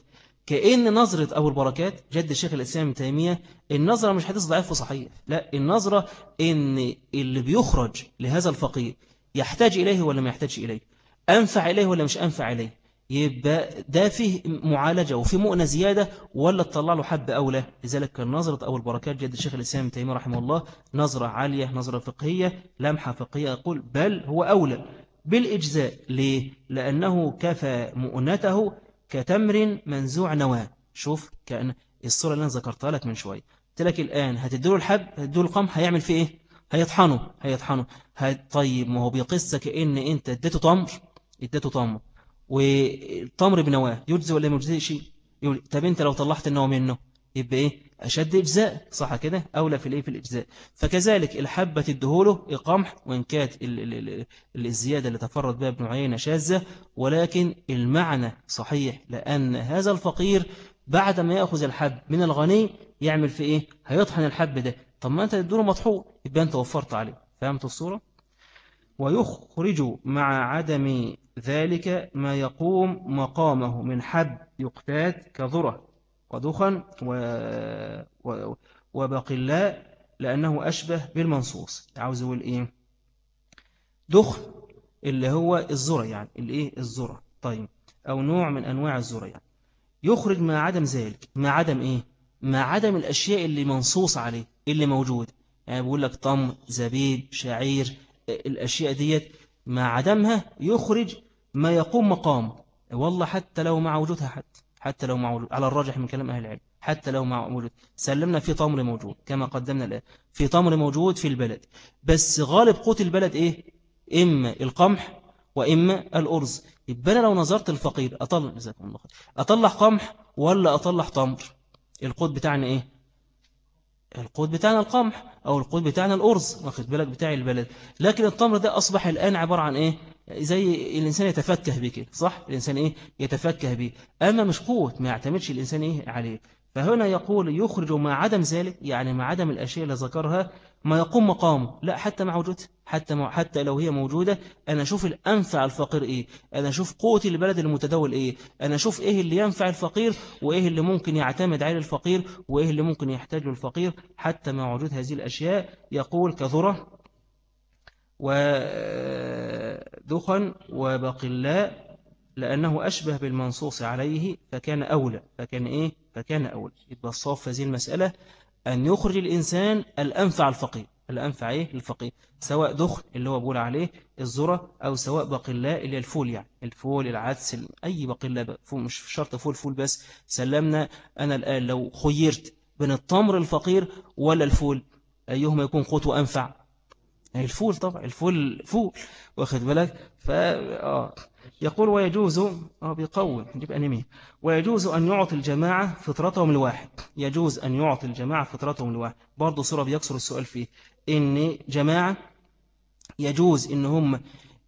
كأن نظرة أبو البركات جد الشيخ الإسلام تيمية النظرة مش حديث ضعيف وصحيح. لا النظرة إن اللي بيخرج لهذا الفقير يحتاج إليه ولا ما يحتاج إليه؟ أنفع إليه ولا مش أنفع إليه؟ يبقى ده فيه معالجة وفي مؤنة زيادة ولا تطلع له حب أولى؟ لذلك كان نظرة أبو البركات جد الشيخ الإسلام تيمية رحمه الله نظرة عالية نظرة فقهية لمحة فقهية. أقول بل هو أولى بالإجزاء. ليه؟ لأنه كفى مؤنته كتمر منزوع نواة. شوف كأن الصورة اللي أنا ذكرتها لك من شوية لك الآن هتديله الحب هتديله القمح هيعمل فيه إيه؟ هيطحنه هيطحنه طيب ما هو بيقص كأن أنت اديته تمر اديته تمر. والتمر بنواة. يجزي ولا ما يجزيش؟ يقول طب أنت لو طلعت النوى منه يبقى إيه؟ أشد إجزاء صح كده؟ أولى في الإيه؟ في الإجزاء. فكذلك الحبة تدهوله إقامح وإن كانت الزيادة اللي تفرد بها ابن عيينة شاذة ولكن المعنى صحيح لأن هذا الفقير بعد ما يأخذ الحب من الغني يعمل في إيه؟ هيطحن الحب ده. طب ما أنت تدوله مطحون يبقى أنت وفرت عليه. فهمت الصورة؟ ويخرج مع عدم ذلك ما يقوم مقامه من حب يقتات كذرة. ودخن و... و... وبقلاء لأنه أشبه بالمنصوص. عاوز أقول إيه؟ دخن اللي هو الزرع يعني الإيه الزرع طيب أو نوع من أنواع الزرع يعني. يخرج مع عدم ذلك. مع عدم إيه؟ مع عدم الأشياء اللي منصوص عليه اللي موجود يعني بقول لك طم زبيب شعير الأشياء ديت. مع عدمها يخرج ما يقوم مقام والله حتى لو مع وجودها حتى حتى لو مع وجود على الراجح من كلام أهل العلم حتى لو مع وجود سلمنا في تمر موجود كما قدمنا الآن في تمر موجود في البلد. بس غالب قوت البلد إيه؟ إما القمح وإما الأرز. يبقى أنا لو نظرت الفقير أطلع الله أطلع قمح ولا أطلع تمر القوت بتاعنا إيه؟ القوت بتاعنا القمح أو القوت بتاعنا الأرز واخد بالك؟ بتاع البلد. لكن التمر ده أصبح الآن عبارة عن إيه؟ زي الإنسان يتفكه كده صح؟ الإنسان إيه؟ يتفكه به أما مش قوت ما يعتمدش الإنسان إيه؟ عليه. فهنا يقول يخرج مع عدم ذلك يعني مع عدم الأشياء اللي ذكرها ما يقوم مقامه. لا حتى مع وجودها حتى مع حتى لو هي موجودة أنا أشوف الأنفع الفقير إيه؟ أنا أشوف قوة البلد المتداول إيه؟ أنا أشوف إيه اللي ينفع الفقير وإيه اللي ممكن يعتمد عليه الفقير وإيه اللي ممكن يحتاجه الفقير. حتى مع وجود هذه الأشياء يقول كذرة ودخن وبقلاء لأنه أشبه بالمنصوص عليه فكان أولى. فكان إيه؟ فكان أولى. يبقى الصواب في هذه المسألة أن يخرج الإنسان الأنفع للفقير. الأنفع إيه؟ للفقير. سواء دخن اللي هو بقول عليه الذرة أو سواء بقلاء اللي الفول يعني. الفول العدس أي بقلاء مش شرط فول فول بس. سلمنا أنا الآن لو خيرت بين التمر للفقير ولا الفول أيهما يكون قوت وأنفع الفول طبعا الفول فول واخد بالك؟ ف آه. يقول ويجوز آه بيقوم نجيب أنيميا. ويجوز أن يعطي الجماعة فطرتهم لواحد. يجوز أن يعطي الجماعة فطرتهم لواحد. برضه صورة بيكثر السؤال فيه. إن جماعة يجوز إن هم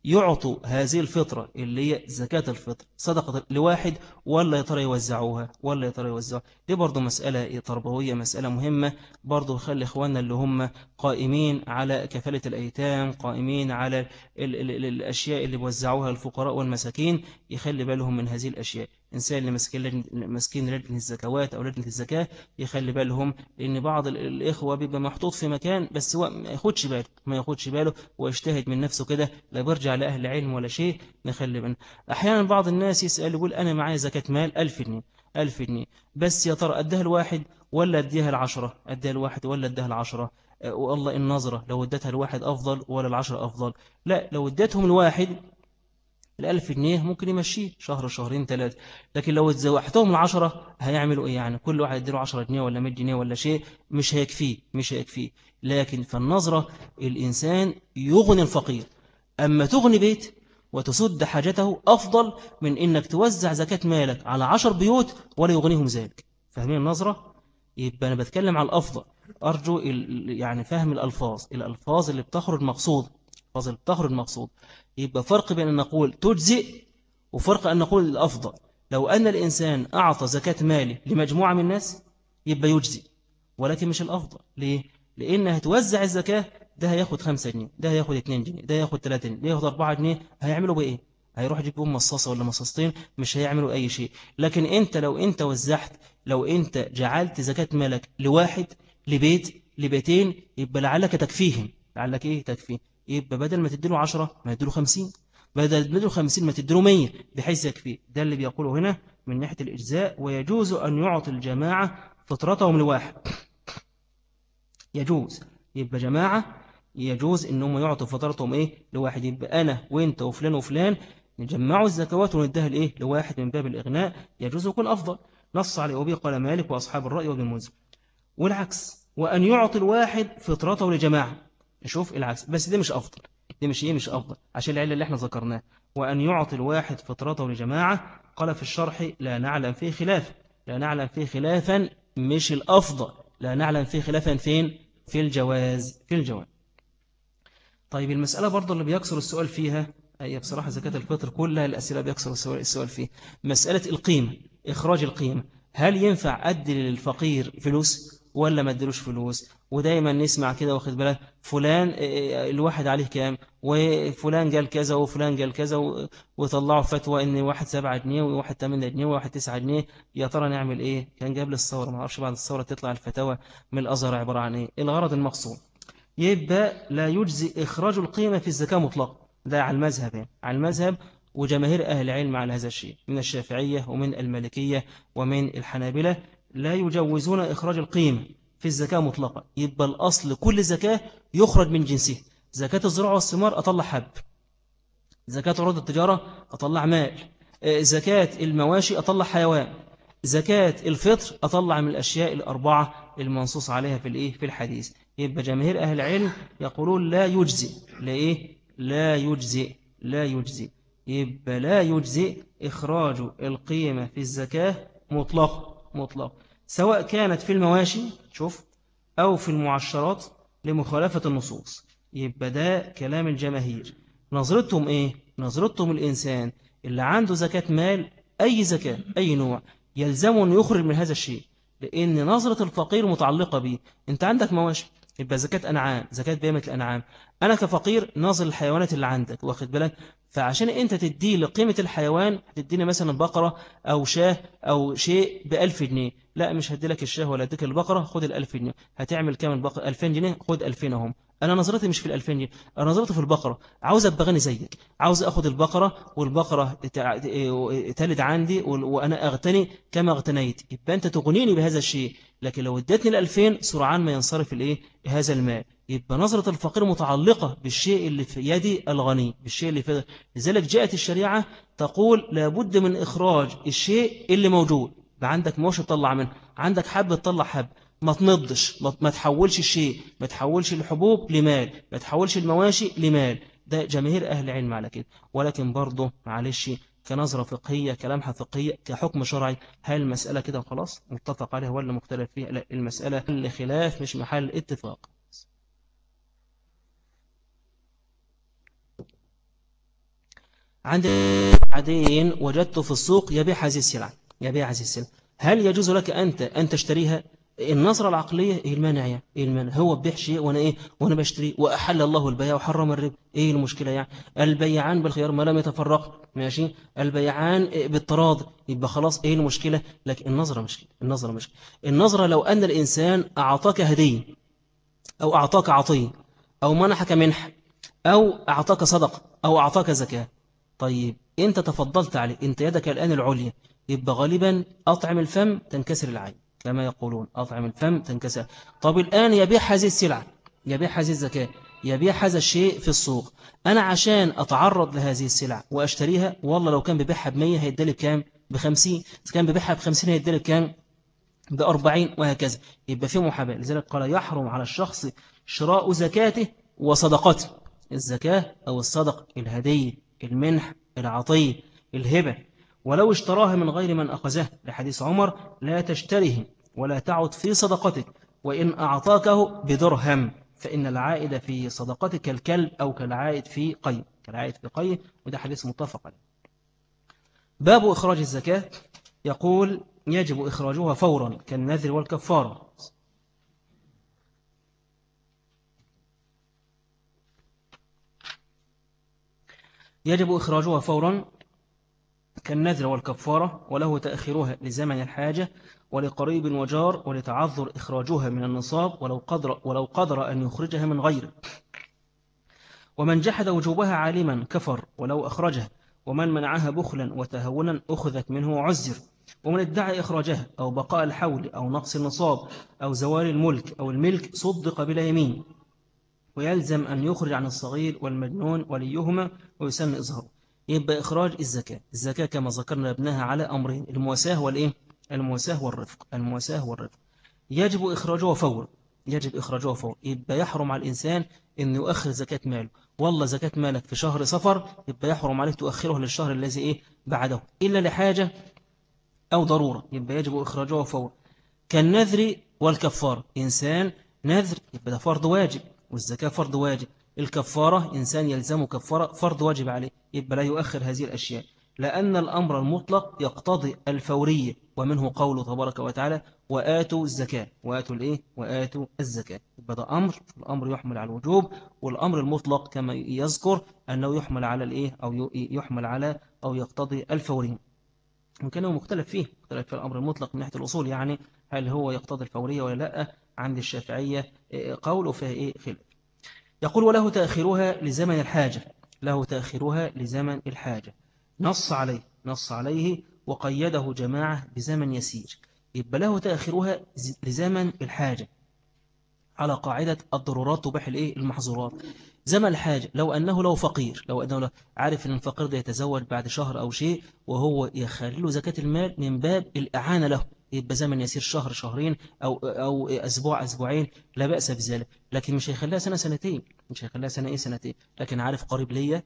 يعطوا هذه الفطرة اللي هي زكاة الفطر صدقة لواحد ولا يا ترى يوزعوها؟ ولا يا ترى يوزعوها دي برضو مسألة تربوية مسألة مهمة. برضو خلي إخواننا اللي هم قائمين على كفالة الأيتام قائمين على ال ال ال الأشياء اللي بوزعوها الفقراء والمساكين يخلي بالهم من هذه الأشياء. إنسان اللي مسكين مسكين لجنة الزكوات أو لجنة الزكاة يخلي بالهم لأن بعض الإخوة بيبقى محطوط في مكان بس هو ما ياخدش باله ما ياخدش باله ويجتهد من نفسه كده لا بيرجع لأهل علم ولا شيء نخلي بالنا أحيانا بعض الناس يسأل يقول أنا معايا زكاة مال ألف جنيه ألف جنيه بس يا ترى أديها الواحد ولا أديها العشرة أديها الواحد ولا أديها العشرة والله النظرة لو اديتها الواحد أفضل ولا العشرة أفضل؟ لا لو اديتهم الواحد الألف جنيه ممكن يمشيه شهر شهرين ثلاثة لكن لو اتزوحتهم العشرة هيعملوا إيه يعني؟ كل واحد يديله عشرة جنيه ولا مئة جنيه ولا شيء مش هيكفيه مش هيكفيه. لكن في النظرة الإنسان يغني الفقير. أما تغني بيت وتسد حاجته أفضل من إنك توزع زكاة مالك على عشر بيوت ولا يغنيهم ذلك. فاهمين النظرة؟ يبقى أنا بتكلم على الأفضل. أرجو يعني فهم الألفاظ. الألفاظ اللي بتخرج مقصود. الألفاظ اللي بتخرج مقصود يبقى فرق بين أن نقول تجزئ وفرق أن نقول الأفضل. لو أن الإنسان أعطى زكاة مالي لمجموعة من الناس يبقى يجزئ ولكن مش الأفضل. ليه؟ لأنها توزع الزكاة ده هياخد 5 جنيه ده هياخد 2 جنيه ده هياخد 3 جنيه ده هياخد 4 جنيه هيعملوا بإيه؟ هيروح يجيب بهم مصاصة ولا مصاصتين مش هيعملوا أي شيء. لكن أنت لو أنت وزعت لو أنت جعلت زكاة مالك لواحد لبيت لبيتين يبقى لعلك تكفيهم. لعلك إيه؟ تكفيه يبقى بدل ما تديله 10 ما تديله 50 بدل ما تديله 50 ما تديله 100 بحيث يكفيه ده اللي بيقوله هنا من ناحية الإجزاء ويجوز أن يعطي الجماعة فطرتهم لواحد. يجوز. يبقى جماعة يجوز إنهم يعطوا فطرتهم إيه؟ لواحد. يبقى أنا وإنت وفلان وفلان نجمعوا الزكوات ونديها لإيه؟ لواحد من باب الإغناء. يجوز يكون أفضل. نص عليه. وبي قال مالك وأصحاب الرأي وابن المنذر والعكس. وأن يعطي الواحد فطرته لجماعة. نشوف العكس. بس دي مش أفضل. دي مش إيه مش أفضل. عشان العلة اللي إحنا ذكرناه. وأن يعطي الواحد فطرته لجماعة قال في الشرح لا نعلم فيه خلاف لا نعلم فيه خلافا مش الأفضل. لا نعلم فيه خلافا فين؟ في الجواز. في الجواز. طيب المسألة برضو اللي بيكسر السؤال فيها هي بصراحة زكاة الفطر كلها الأسئلة بيكسر السؤال فيه. مسألة القيمة إخراج القيمة. هل ينفع أدي للفقير فلوس؟ ولا ما ادلوش فلوس ودايما نسمع كده واخد بالك؟ فلان آه، آه، الواحد عليه كام؟ وفلان قال كذا وفلان قال كذا وطلعوا فتوى إن واحد سبعة جنيه وواحد تمانية جنيه وواحد تسعة جنيه. يا ترى نعمل إيه؟ كان قبل الثورة ما أعرفش بعد الثورة تطلع الفتاوى من الأزهر عبارة عن إيه؟ الغرض المقصود. يبقى لا يجزي إخراج القيمة في الزكاة مطلقا. ده على المذهب يعني. على المذهب وجماهير أهل العلم على هذا الشيء من الشافعية ومن المالكية ومن الحنابلة. لا يجوزون إخراج القيمة في الزكاة مطلقا. يبقى الأصل كل زكاة يخرج من جنسه. زكاة الزراعة والثمار أطلع حب. زكاة عروض التجارة أطلع مال. آه، زكاة المواشي أطلع حيوان. زكاة الفطر أطلع من الأشياء الأربعة المنصوص عليها في الإيه؟ في الحديث. يبقى جماهير أهل العلم يقولون لا يجزي لا إيه لا يجزي لا يجزي يبقى لا يجزي إخراج القيمة في الزكاة مطلق مطلق. سواء كانت في المواشي شوف أو في المعشرات لمخالفة النصوص. يبقى ده كلام الجماهير. نظرتهم إيه؟ نظرتهم الإنسان اللي عنده زكاة مال أي زكاة أي نوع يلزمه أن يخرج من هذا الشيء. لأن نظرة الفقير متعلقة به أنت عندك مواشي. يبقى زكاة أنعام زكاة بيمة الأنعام. أنا كفقير ناظر الحيوانات اللي عندك واخد بالك؟ فعشان أنت تدي لقيمة الحيوان تديني مثلا بقرة أو شاه أو شيء بألف جنيه. لا مش هدي لك الشاه ولا هديك البقرة خد الألف جنيه. هتعمل كام البقرة ألفين جنيه خد ألفين هم أنا نظرتي مش في الألفين جنيه أنا نظرتي في البقرة. عاوز أبقى غني زيك عاوز أخذ البقرة والبقرة تلد عندي وأنا أغتني كما اغتنيت. يبقى أنت تغنيني بهذا الشيء لكن لو ادتني الألفين سرعان ما ينصرف الإيه؟ هذا المال يبقى نظرة الفقير متعلقة بالشيء اللي في يد الغني بالشيء اللي في لذلك جاءت الشريعة تقول لابد من إخراج الشيء اللي موجود. عندك موش تطلع منه عندك حب تطلع حب. ما تنضش ما تحولش الشيء ما تحولش الحبوب لمال ما تحولش المواشي لمال. ده جماهير أهل العلم على كده. ولكن برضه معلش كنظرة فقهية كلمحة فقهية كحكم شرعي هل المسألة كده وخلاص. متفق عليها ولا مختلف فيها؟ لا المسألة خلاف مش محل اتفاق. عند بعدين وجدت في السوق يبيع هذه السلعة يبيع هذه السلعة. هل يجوز لك أنت أن تشتريها؟ النظرة العقلية إيه المانع يعني إيه المانع هو بيع شيء وأنا إيه؟ وأنا بشتري وأحل الله البيع وحرم الربا. إيه المشكلة يعني؟ البيعان بالخيار ما لم يتفرق ماشي؟ البيعان بالتراضي يبقى خلاص إيه المشكلة؟ لكن النظرة مشكلة النظرة مشكلة. النظرة لو أن الإنسان أعطاك هدية أو أعطاك عطية أو منحك منح أو أعطاك صدقة أو أعطاك زكاة طيب أنت تفضلت عليه أنت يدك الآن العليا يبقى غالبا أطعم الفم تنكسر العين كما يقولون أطعم الفم تنكسر. طب الآن يبيع هذه السلعة يبيع هذه الزكاة يبيع هذا الشيء في السوق أنا عشان أتعرض لهذه السلعة وأشتريها والله لو كان ببيعها بمية هيدالي بكام؟ بخمسين. إذا كان ببيعها بخمسين هيدالي بكام؟ بأربعين وهكذا. يبقى في محاباة. لذلك قال يحرم على الشخص شراء زكاته وصدقته الزكاة أو الصدق الهدية المنح العطية الهبة. ولو اشتراها من غير من أخذه لحديث عمر لا تشتره ولا تعد في صدقتك وإن أعطاكه بدرهم فإن العائد في صدقتك الكلب أو كالعائد في قي كالعائد في قي وده حديث متفق عليه. باب إخراج الزكاة يقول يجب إخراجها فورا كالنذر والكفارة. يجب إخراجها فورا كالنذر والكفارة وله تأخيرها لزمن الحاجة ولقريب وجار ولتعذر إخراجها من النصاب ولو قدر, ولو قدر أن يخرجها من غيره ومن جحد وجوبها عالما كفر ولو أخرجها ومن منعها بخلا وتهونا أخذت منه عزر. ومن ادعى إخراجها أو بقاء الحول أو نقص النصاب أو زوال الملك أو الملك صدق بلا يمين. ويلزم أن يخرج عن الصغير والمجنون وليهما ويسن إظهاره يبقى إخراج الزكاة. الزكاة كما ذكرنا ابنها على أمرين المواساة والإيه؟ المواساة والرفق. المواساة والرفق. يجب إخراجها فورا يجب إخراجها فورا يبقى يحرم على الإنسان أن يؤخر زكاة ماله. والله زكاة مالك في شهر صفر يبقى يحرم عليك تؤخره للشهر الذي إيه؟ بعده. إلا لحاجة أو ضرورة. يبقى يجب إخراجها فورا كالنذر والكفار. إنسان نذر يبقى ده فرض واجب. والزكاة فرض واجب. الكفارة إنسان يلزم كفارة فرض واجب عليه. يبقى لا يؤخر هذه الأشياء. لأن الأمر المطلق يقتضي الفورية ومنه قوله تبارك وتعالى وآتوا الزكاة. وآتوا الإيه؟ وآتوا الزكاة. يبقى ده أمر الأمر يحمل على الوجوب. والأمر المطلق كما يذكر أنه يحمل على الإيه؟ أو يحمل على أو يقتضي الفورية. هو مختلف فيه مختلف في الأمر المطلق من ناحية الأصول يعني هل هو يقتضي الفورية ولا لأ. عند الشافعية قول فيها إيه؟ خلاف يقول وله تأخيرها لزمن الحاجة. له تأخيرها لزمن الحاجة. نص عليه نص عليه وقيده جماعة بزمن يسير. يبقى له تأخيرها لزمن الحاجة. على قاعدة الضرورات تباح الإيه؟ المحظورات. زمن الحاجة لو أنه لو فقير لو أنه عارف أن الفقير ده يتزوج بعد شهر أو شيء وهو يخلي زكاة المال من باب الإعانة له. يبقى زمن يسير شهر شهرين أو, أو أسبوع أسبوعين لا بأس بذلك. لكن مش هيخليها سنة سنتين. مش هيخليها سنة إيه؟ سنتين. لكن عارف قريب ليا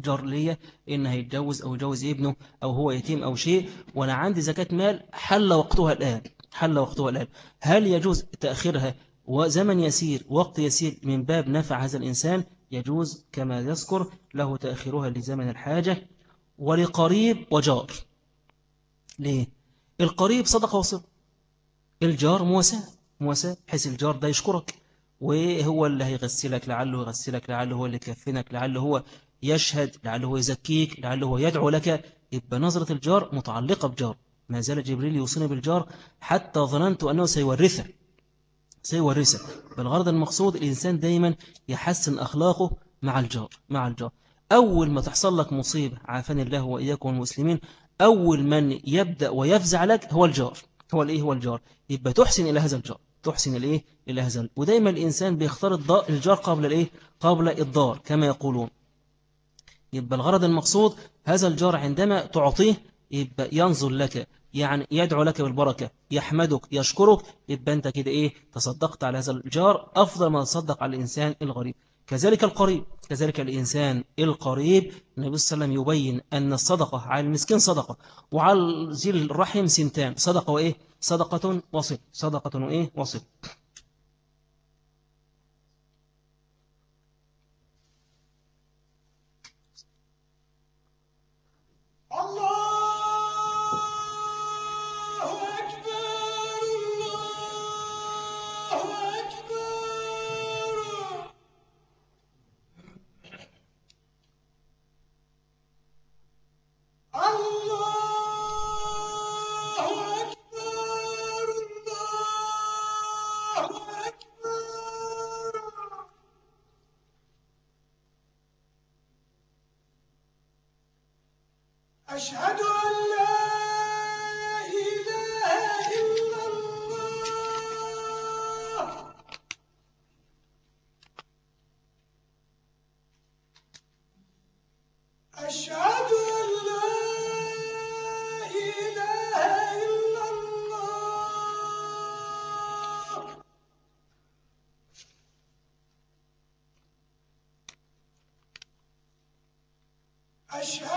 جار ليا إن هيتجوز أو يجوز ابنه أو هو يتيم أو شيء وأنا عندي زكاة مال حل وقتها الآن. حل وقتها الآن. هل يجوز تأخيرها وزمن يسير وقت يسير من باب نفع هذا الإنسان؟ يجوز كما يذكر له تأخيرها لزمن الحاجة ولقريب وجار. ليه؟ القريب صدقة وصل الجار مواساة مواساة بحيث الجار ده يشكرك. وهو اللي هيغسلك لعله يغسلك لعله هو اللي يكفنك لعله هو يشهد لعله هو يزكيك لعله هو يدعو لك. يبقى نظرة الجار متعلقة بجار. ما زال جبريل يوصيني بالجار حتى ظننت أنه سيورثه. سيورثه. بالغرض المقصود الإنسان دايما يحسن أخلاقه مع الجار مع الجار. أول ما تحصل لك مصيبة عافاني الله وإياكم المسلمين أول من يبدأ ويفزع لك هو الجار. هو الإيه؟ هو الجار. يبقى تحسن إلى هذا الجار. تحسن الإيه إلى هذا ودايما الإنسان بيختار الجار قبل الإيه؟ قبل الدار كما يقولون. يبقى الغرض المقصود هذا الجار عندما تعطيه يبقى ينظر لك يعني يدعو لك بالبركة يحمدك يشكرك يبقى أنت كده إيه؟ تصدقت على هذا الجار أفضل ما تصدق على الإنسان الغريب. كذلك القريب كذلك الإنسان القريب النبي صلى الله عليه وسلم يبين أن الصدقة على المسكين صدقة وعلى الرحم سنتان صدقة وإيه؟ صدقة وصل صدقة وإيه؟ وصل Krishna.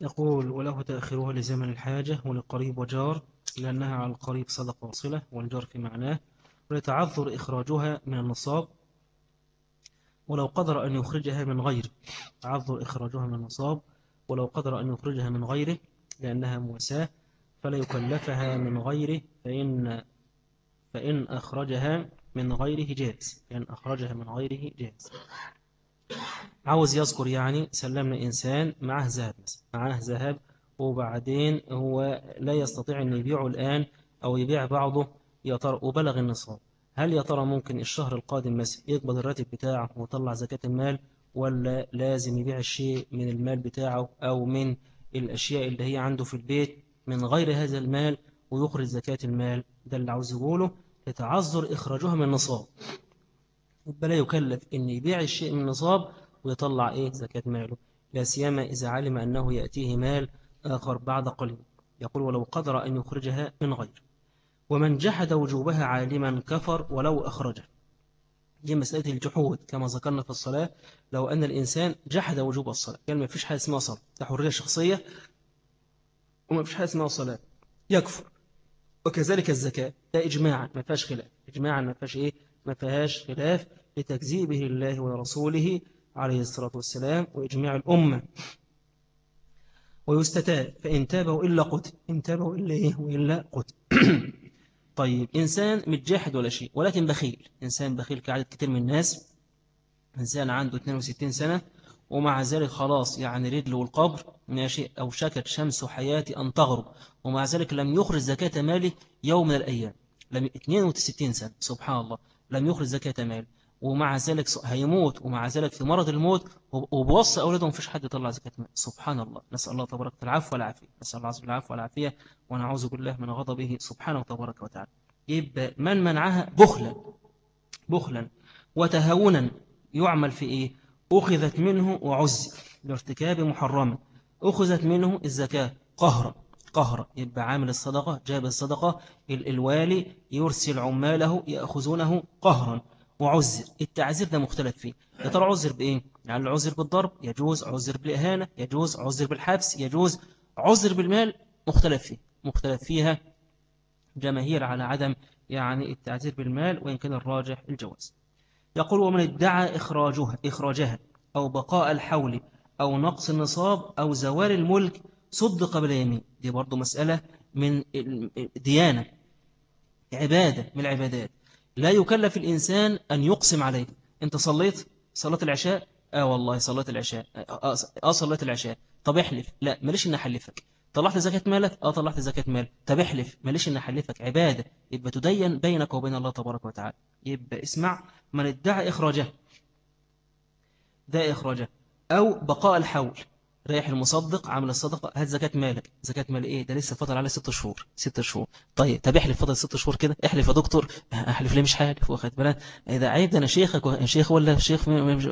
يقول وله تأخيرها لزمن الحاجة ولقريب وجار لأنها على القريب صدق وصلة والجار في معناه ولتعذر إخراجها من النصاب ولو قدر أن يخرجها من غيره تعذر إخراجها من النصاب ولو قدر أن يخرجها من غيره لأنها موساة فلا يكلفها من غيره فإن, فإن أخرجها من غيره جاز فإن أخرجها من غيره جاز عاوز يذكر يعني سلمنا إنسان معه ذهب معه ذهب وبعدين هو لا يستطيع أن يبيعه الآن أو يبيع بعضه يا ترى وبلغ النصاب. هل يا ترى ممكن الشهر القادم مثلا يقبض الراتب بتاعه ويطلع زكاة المال ولا لازم يبيع الشيء من المال بتاعه أو من الأشياء اللي هي عنده في البيت من غير هذا المال ويخرج زكاة المال؟ ده اللي عاوز يقوله يتعذر إخراجها من النصاب. بلا يكلف أن يبيع الشيء من النصاب ويطلع إيه زكاة ماله لا سيما إذا علم أنه يأتيه مال آخر بعد قليل. يقول ولو قدر أن يخرجها من غير ومن جحد وجوبها عالما كفر ولو أخرجه دي مسألة الجحود كما ذكرنا في الصلاة لو أن الإنسان جحد وجوب الصلاة. قال ما فيش حاجة اسمها صلاة ده حرية شخصية. وما فيش حاجة اسمها صلاة. يكفر. وكذلك الزكاة. ده إجماعا ما فيهاش خلاف. إجماعا ما فيهاش إيه؟ ما فيهاش خلاف. لتكذيبه الله ورسوله عليه الصلاة والسلام وإجماع الأمة. ويستتاب فإن تابه إلا قتل إن تابه إلا إيه؟ وإلا قتل. طيب إنسان متجاحد ولا شيء ولكن بخيل. إنسان بخيل كعدد كتير من الناس. إنسان عنده 62 سنة ومع ذلك خلاص يعني رجله والقبر ماشي أو شكت شمس حياتي أن تغرب. ومع ذلك لم يخرج زكاة مالي يوم من الأيام. لم 62 سنة سبحان الله. لم يخرج زكاة مال ومع ذلك هيموت ومع ذلك في مرض الموت وبوصى أولاده مفيش حد يطلع زكاة مال سبحان الله نسأل الله تبارك العفو والعافية. نسأل الله العفو والعافية. ونعوذ بالله من غضبه سبحانه وتبارك وتعالى. يبقى من منعها؟ بخلا. بخلا. وتهاونا. يعمل في إيه؟ أخذت منه وعز لارتكاب محرم. أخذت منه الزكاة. قهرا. قهرا. يبقى عامل الصدقة جاب الصدقة. الوالي يرسل عماله يأخذونه قهرا. وعزر التعزير ده مختلف فيه. يا ترى عزر بإيه؟ يعني العزر بالضرب يجوز عزر بالإهانة يجوز عزر بالحبس يجوز عزر بالمال. مختلف فيه. مختلف فيها جماهير على عدم يعني التعزير بالمال وإن كان الراجح الجواز. يقول ومن ادعى إخراجها, إخراجها أو بقاء الحول أو نقص النصاب أو زوال الملك صدق باليمين. دي برضو مسألة من ديانة عبادة من العبادات. لا يكلف الإنسان أن يقسم عليه. أنت صليت صلاة العشاء؟ آه والله صلاة العشاء. آه, آه صلاة العشاء. طب احلف. لا ماليش إن أحلفك. طلعت زكاة مالك؟ آه طلعت زكاة مال طب احلف. ماليش إن أحلفك. عبادة. يبقى تدين بينك وبين الله تبارك وتعالى. يبقى اسمع من ادعى إخراجه. ده إخراجه. أو بقاء الحول. رايح المصدق عامل الصدقة هات زكاة مالك. زكاة مال إيه؟ ده لسه فاضل عليه ست شهور ست شهور. طيب طب احلف فاضل ست شهور كده؟ احلف يا دكتور. احلف ليه مش حالف واخد بالك؟ إذا عيب ده أنا شيخك شيخ ولا شيخ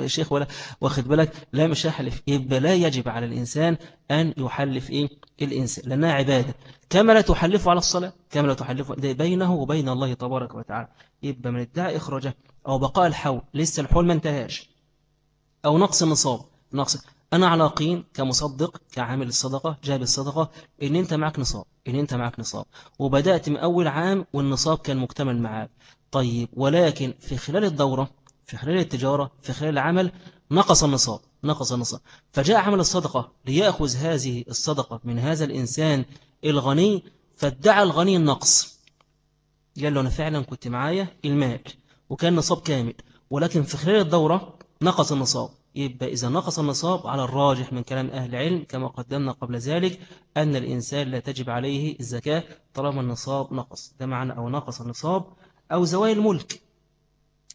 شيخ ولا واخد بالك؟ لا مش هحلف. يبقى لا يجب على الإنسان أن يحلف إيه؟ الإنسان. لأنها عبادة. كما لا تحلفه على الصلاة كما لا تحلفه ده بينه وبين الله تبارك وتعالى. يبقى من ادعاء إخراجه أو بقاء الحول لسه الحول ما انتهاش. أو نقص النصاب. نقص أنا على قين كمصدق كعامل الصدقة جاب الصدقة إن أنت معك نصاب إن أنت معك نصاب. وبدأت من أول عام والنصاب كان مكتمل معاك. طيب ولكن في خلال الدورة في خلال التجارة في خلال العمل نقص النصاب نقص النصاب. فجاء عمل الصدقة ليأخذ هذه الصدقة من هذا الإنسان الغني فادعى الغني النقص. قال له أنا فعلا كنت معايا المال وكان نصاب كامل ولكن في خلال الدورة نقص النصاب. يبقى إذا نقص النصاب على الراجح من كلام أهل العلم كما قدمنا قبل ذلك أن الإنسان لا تجب عليه الزكاة طالما النصاب نقص. ده معنى أو نقص النصاب أو زوال الملك.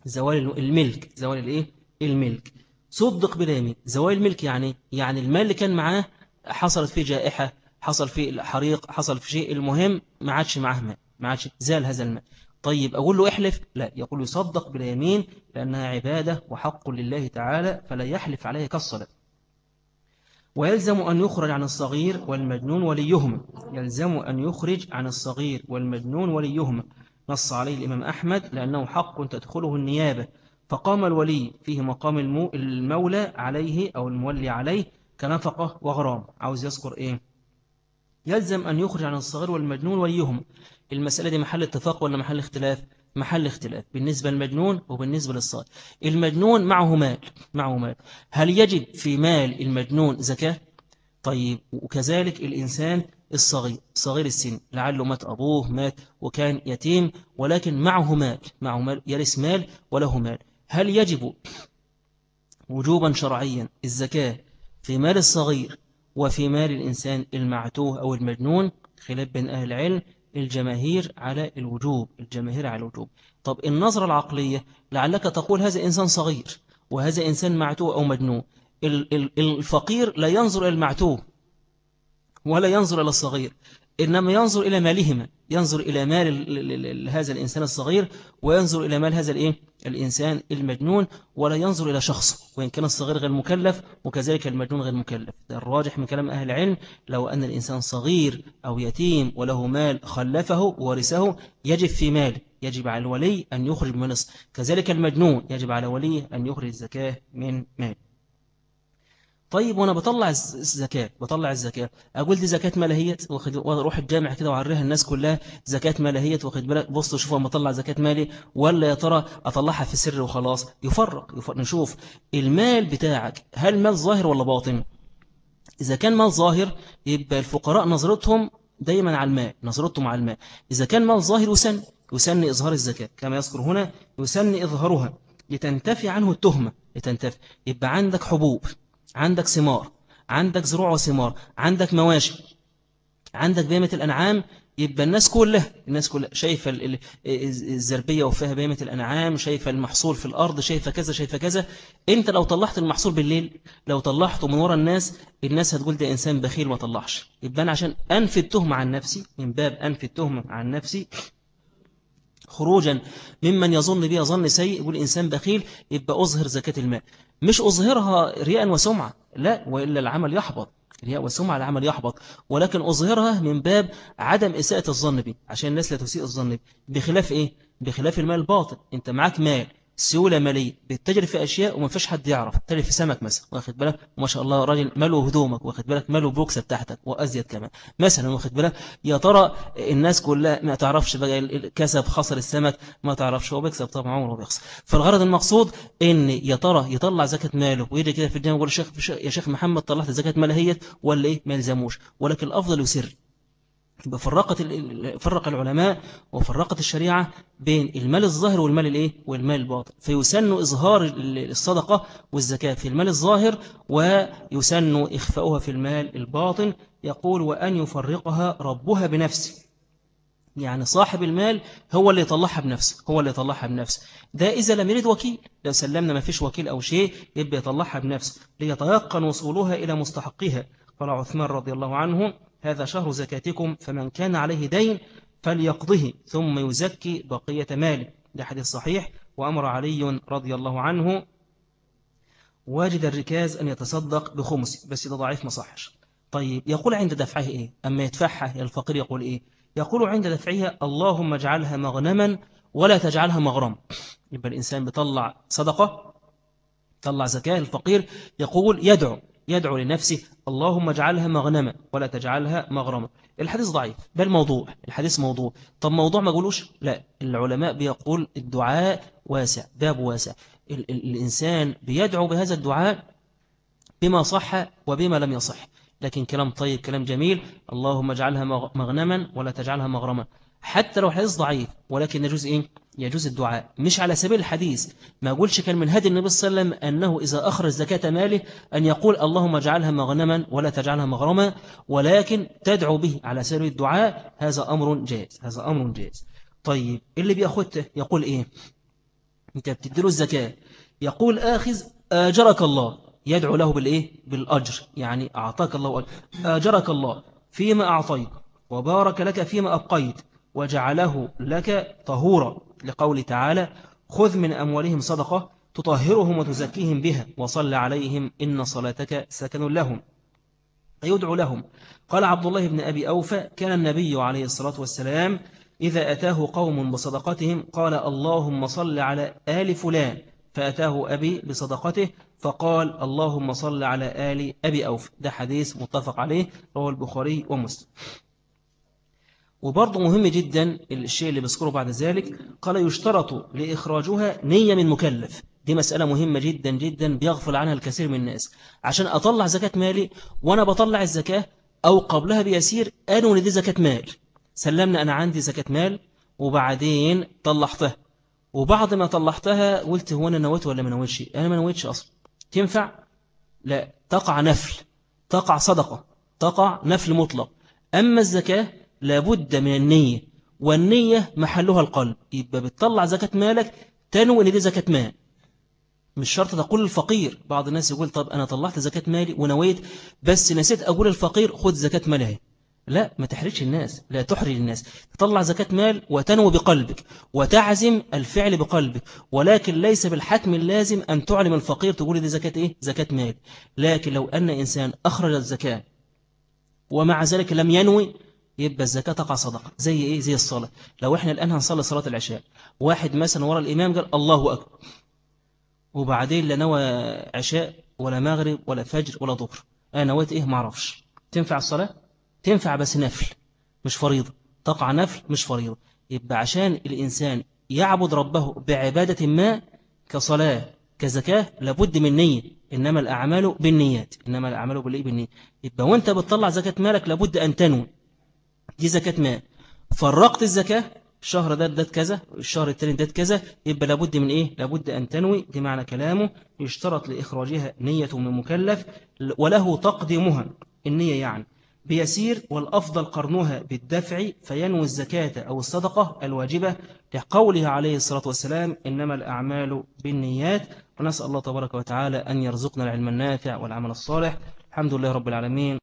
زوال الملك. زوال الإيه؟ الملك. صدق باليمين زوال الملك يعني يعني المال اللي كان معاه حصلت فيه جائحة حصل فيه حريق حصل في شيء المهم ما عادش معاه مال ما عادش زال هذا المال. طيب أقول له احلف؟ لا. يقول يصدق باليمين لأنها عبادة وحق لله تعالى فلا يحلف عليه كالصلاة. ويلزم أن يخرج عن الصغير والمجنون وليهما يلزم أن يخرج عن الصغير والمجنون وليهما نص عليه الإمام أحمد لأنه حق تدخله النيابة. فقام الولي فيه مقام المولى عليه أو المولي عليه كنفقة وغرام. عاوز يذكر إيه؟ يلزم أن يخرج عن الصغير والمجنون وليهما المسألة دي محل اتفاق ولا محل اختلاف؟ محل اختلاف بالنسبة للمجنون وبالنسبة للصغير المجنون معه مال معه مال. هل يجب في مال المجنون زكاة؟ طيب وكذلك الإنسان الصغير صغير السن لعله مات أبوه مات وكان يتيم ولكن معه مال معه مال يرث مال وله مال. هل يجب وجوبا شرعيا الزكاة في مال الصغير وفي مال الإنسان المعتوه أو المجنون؟ خلاف بين أهل العلم الجماهير على الوجوب الجماهير على الوجوب. طب النظرة العقلية لعلك تقول هذا إنسان صغير وهذا إنسان معتوه أو مجنون. الفقير لا ينظر إلى المعتوه ولا ينظر إلى الصغير. إنما ينظر إلى مالهما ينظر إلى مال هذا الإنسان الصغير وينظر إلى مال هذا الإيه؟ الإنسان المجنون ولا ينظر إلى شخصه وإن كان الصغير غير مكلف وكذلك المجنون غير مكلف. الراجح من كلام أهل العلم لو أن الإنسان صغير أو يتيم وله مال خلفه ورثه يجب في مال يجب على الولي أن يخرج من نصف كذلك المجنون يجب على وليه أن يخرج الزكاة من مال طيب وأنا بطلع الزكاة بطلع الزكاة. أقول دي زكاة مالهية وأروح الجامع كده وعريها الناس كلها زكاة مالهية واخد بالك؟ بصوا شوفوا اما اطلع زكاة مالي ولا يا ترى اطلعها في سر وخلاص؟ يفرق, يفرق. نشوف. المال بتاعك هل مال ظاهر ولا باطن؟ إذا كان مال ظاهر يبقى الفقراء نظرتهم دايما على المال نظرتهم على المال إذا كان مال ظاهر وسن يسن إظهار الزكاة كما يذكر هنا يسن إظهارها. لتنتفي عنه التهمة لتنتفي. يبقى عندك حبوب. عندك ثمار عندك زروع وثمار عندك مواشي عندك بهيمة الأنعام يبقى الناس كلها الناس كلها شايفة الزربية وفيها بهيمة الأنعام شايفة المحصول في الأرض شايفة كذا شايفة كذا. أنت لو طلعت المحصول بالليل لو طلعته من وراء الناس الناس هتقول ده إنسان بخيل ما طلعش. يبقى أنا عشان أنفي التهمة عن نفسي من باب أنفي التهمة عن نفسي خروجا ممن يظن بها ظن سيء يقول إنسان بخيل يبقى أظهر زكاة المال. مش أظهرها رياء وسمعة. لا وإلا العمل يحبط. الرياء والسمعة العمل يحبط. ولكن أظهرها من باب عدم إساءة الظن بي. عشان الناس لا تسيء الظن بي. بخلاف إيه؟ بخلاف المال الباطل. أنت معاك مال. سيولة مالية بتجري في أشياء وما فيش حد يعرف. تجري في سمك مثلا واخد بالك؟ وما شاء الله راجل ماله هدومك واخد بالك؟ ماله بوكسة بتاعتك وأزيد كمان. مثلا واخد بالك؟ يا ترى الناس كلها ما تعرفش بقى كسب خسر السمك ما تعرفش هو بيكسب طبعا عمره بيخسر. فالغرض المقصود إن يا ترى يطلع زكاة ماله ويجي كده في الجامعة يقول يا شيخ محمد طلعت زكاة مال هي ولا إيه؟ ما يلزموش. ولكن الأفضل يسر. فرقت فرق العلماء وفرقت الشريعة بين المال الظاهر والمال الإيه؟ والمال الباطن. فيسن إظهار الصدقة والزكاة في المال الظاهر ويسن إخفاؤها في المال الباطن. يقول وأن يفرقها ربها بنفسه. يعني صاحب المال هو اللي يطلعها بنفسه هو اللي يطلعها بنفسه. ده إذا لم يريد وكيل لو سلمنا ما فيش وكيل أو شيء يبقى يطلعها بنفسه. ليتيقن وصولها إلى مستحقها قال عثمان رضي الله عنه هذا شهر زكاتكم فمن كان عليه دين فليقضه ثم يزكي بقية ماله. ده حديث صحيح. وأمر علي رضي الله عنه واجد الركاز أن يتصدق بخمس بس ده ضعيف مصحش. طيب يقول عند دفعه إيه؟ أما يدفعها الفقير يقول إيه؟ يقول عند دفعها اللهم اجعلها مغنما ولا تجعلها مغرم. يبقى الإنسان بيطلع صدقة طلع زكاة الفقير يقول يدعو. يدعو لنفسه اللهم اجعلها مغنمة ولا تجعلها مغرمة الحديث ضعيف بل موضوع الحديث موضوع. طب موضوع ما قولوش لا العلماء بيقول الدعاء واسع باب واسع. ال ال الإنسان بيدعو بهذا الدعاء بما صح وبما لم يصح. لكن كلام طيب كلام جميل اللهم اجعلها مغنما ولا تجعلها مغرمة حتى لو حديث ضعيف ولكن يجوز إيه؟ يجوز الدعاء. مش على سبيل الحديث. ما أقولش كان من هدي النبي صلى الله عليه وسلم أنه إذا أخرج زكاة ماله أن يقول اللهم اجعلها مغنما ولا تجعلها مغرما ولكن تدعو به على سبيل الدعاء. هذا أمر جائز. هذا أمر جائز. طيب اللي بيأخذته يقول إيه؟ أنت بتديله الزكاة. يقول آخذ آجرك الله. يدعو له بالإيه؟ بالأجر. يعني أعطاك الله أجر. آجرك الله فيما أعطيت وبارك لك فيما أبقيت. وجعله لك طهورا لقول تعالى خذ من أموالهم صدقة تطهرهم وتزكيهم بها وصل عليهم إن صلاتك سكن لهم. يدعو لهم. قال عبد الله بن أبي أوفى كان النبي عليه الصلاة والسلام إذا أتاه قوم بصدقتهم قال اللهم صل على آل فلان. فأتاه أبي بصدقته فقال اللهم صل على آل أبي أوفى. ده حديث متفق عليه رواه البخاري ومسلم. وبرضه مهم جدا الشيء اللي بذكره بعد ذلك قال يشترط لإخراجها نية من مكلف. دي مسألة مهمة جدا جدا بيغفل عنها الكثير من الناس. عشان أطلع زكاة مالي وأنا بطلع الزكاة أو قبلها بيسير قالوا إن دي زكاة مال. سلمنا أنا عندي زكاة مال وبعدين طلعتها. وبعد ما طلعتها قلت هو أنا نويت ولا ما نويتش؟ أنا ما نويتش أصلا. تنفع؟ لا. تقع نفل. تقع صدقة. تقع نفل مطلق. أما الزكاة لابد من النية والنية محلها القلب. يبقى بتطلع زكاة مالك تنوي ان دي زكاة مال. مش شرط تقول الفقير. بعض الناس يقول طب أنا طلعت زكاة مالي ونويت بس نسيت أقول الفقير خذ زكاة مالها لا ما تحرجش الناس لا تحرج الناس. تطلع زكاة مال وتنوي بقلبك وتعزم الفعل بقلبك. ولكن ليس بالحتم اللازم أن تعلم الفقير تقول دي زكاة إيه؟ زكاة مال. لكن لو أن إنسان أخرج الزكاة ومع ذلك لم ينوي يبقى الزكاة تقع صدقة. زي إيه؟ زي الصلاة. لو إحنا الآن هنصلي صلاة العشاء واحد مثلا ورا الإمام قال الله أكبر. وبعدين لا نوى عشاء ولا مغرب ولا فجر ولا ظهر. أنا نويت إيه؟ معرفش تنفع الصلاة؟ تنفع بس نفل مش فريضة. تقع نفل مش فريضة. يبقى عشان الإنسان يعبد ربه بعبادة ما كصلاة كزكاة لابد من نية. إنما الأعمال بالنيات. إنما الأعمال بالنية. يبقى وأنت بتطلع زكاة مالك لابد أن تنوي. دي زكاة مال. فرقت الزكاة الشهر ده ده كذا الشهر التاني ده كذا يبقى لابد من إيه؟ لابد أن تنوي دي معنى كلامه يشترط لإخراجها نية من مكلف وله تقديمها النية يعني. بيسير والأفضل قرنها بالدفع فينوي الزكاة أو الصدقة الواجبة لقوله عليه الصلاة والسلام إنما الأعمال بالنيات. ونسأل الله تبارك وتعالى أن يرزقنا العلم النافع والعمل الصالح. الحمد لله رب العالمين.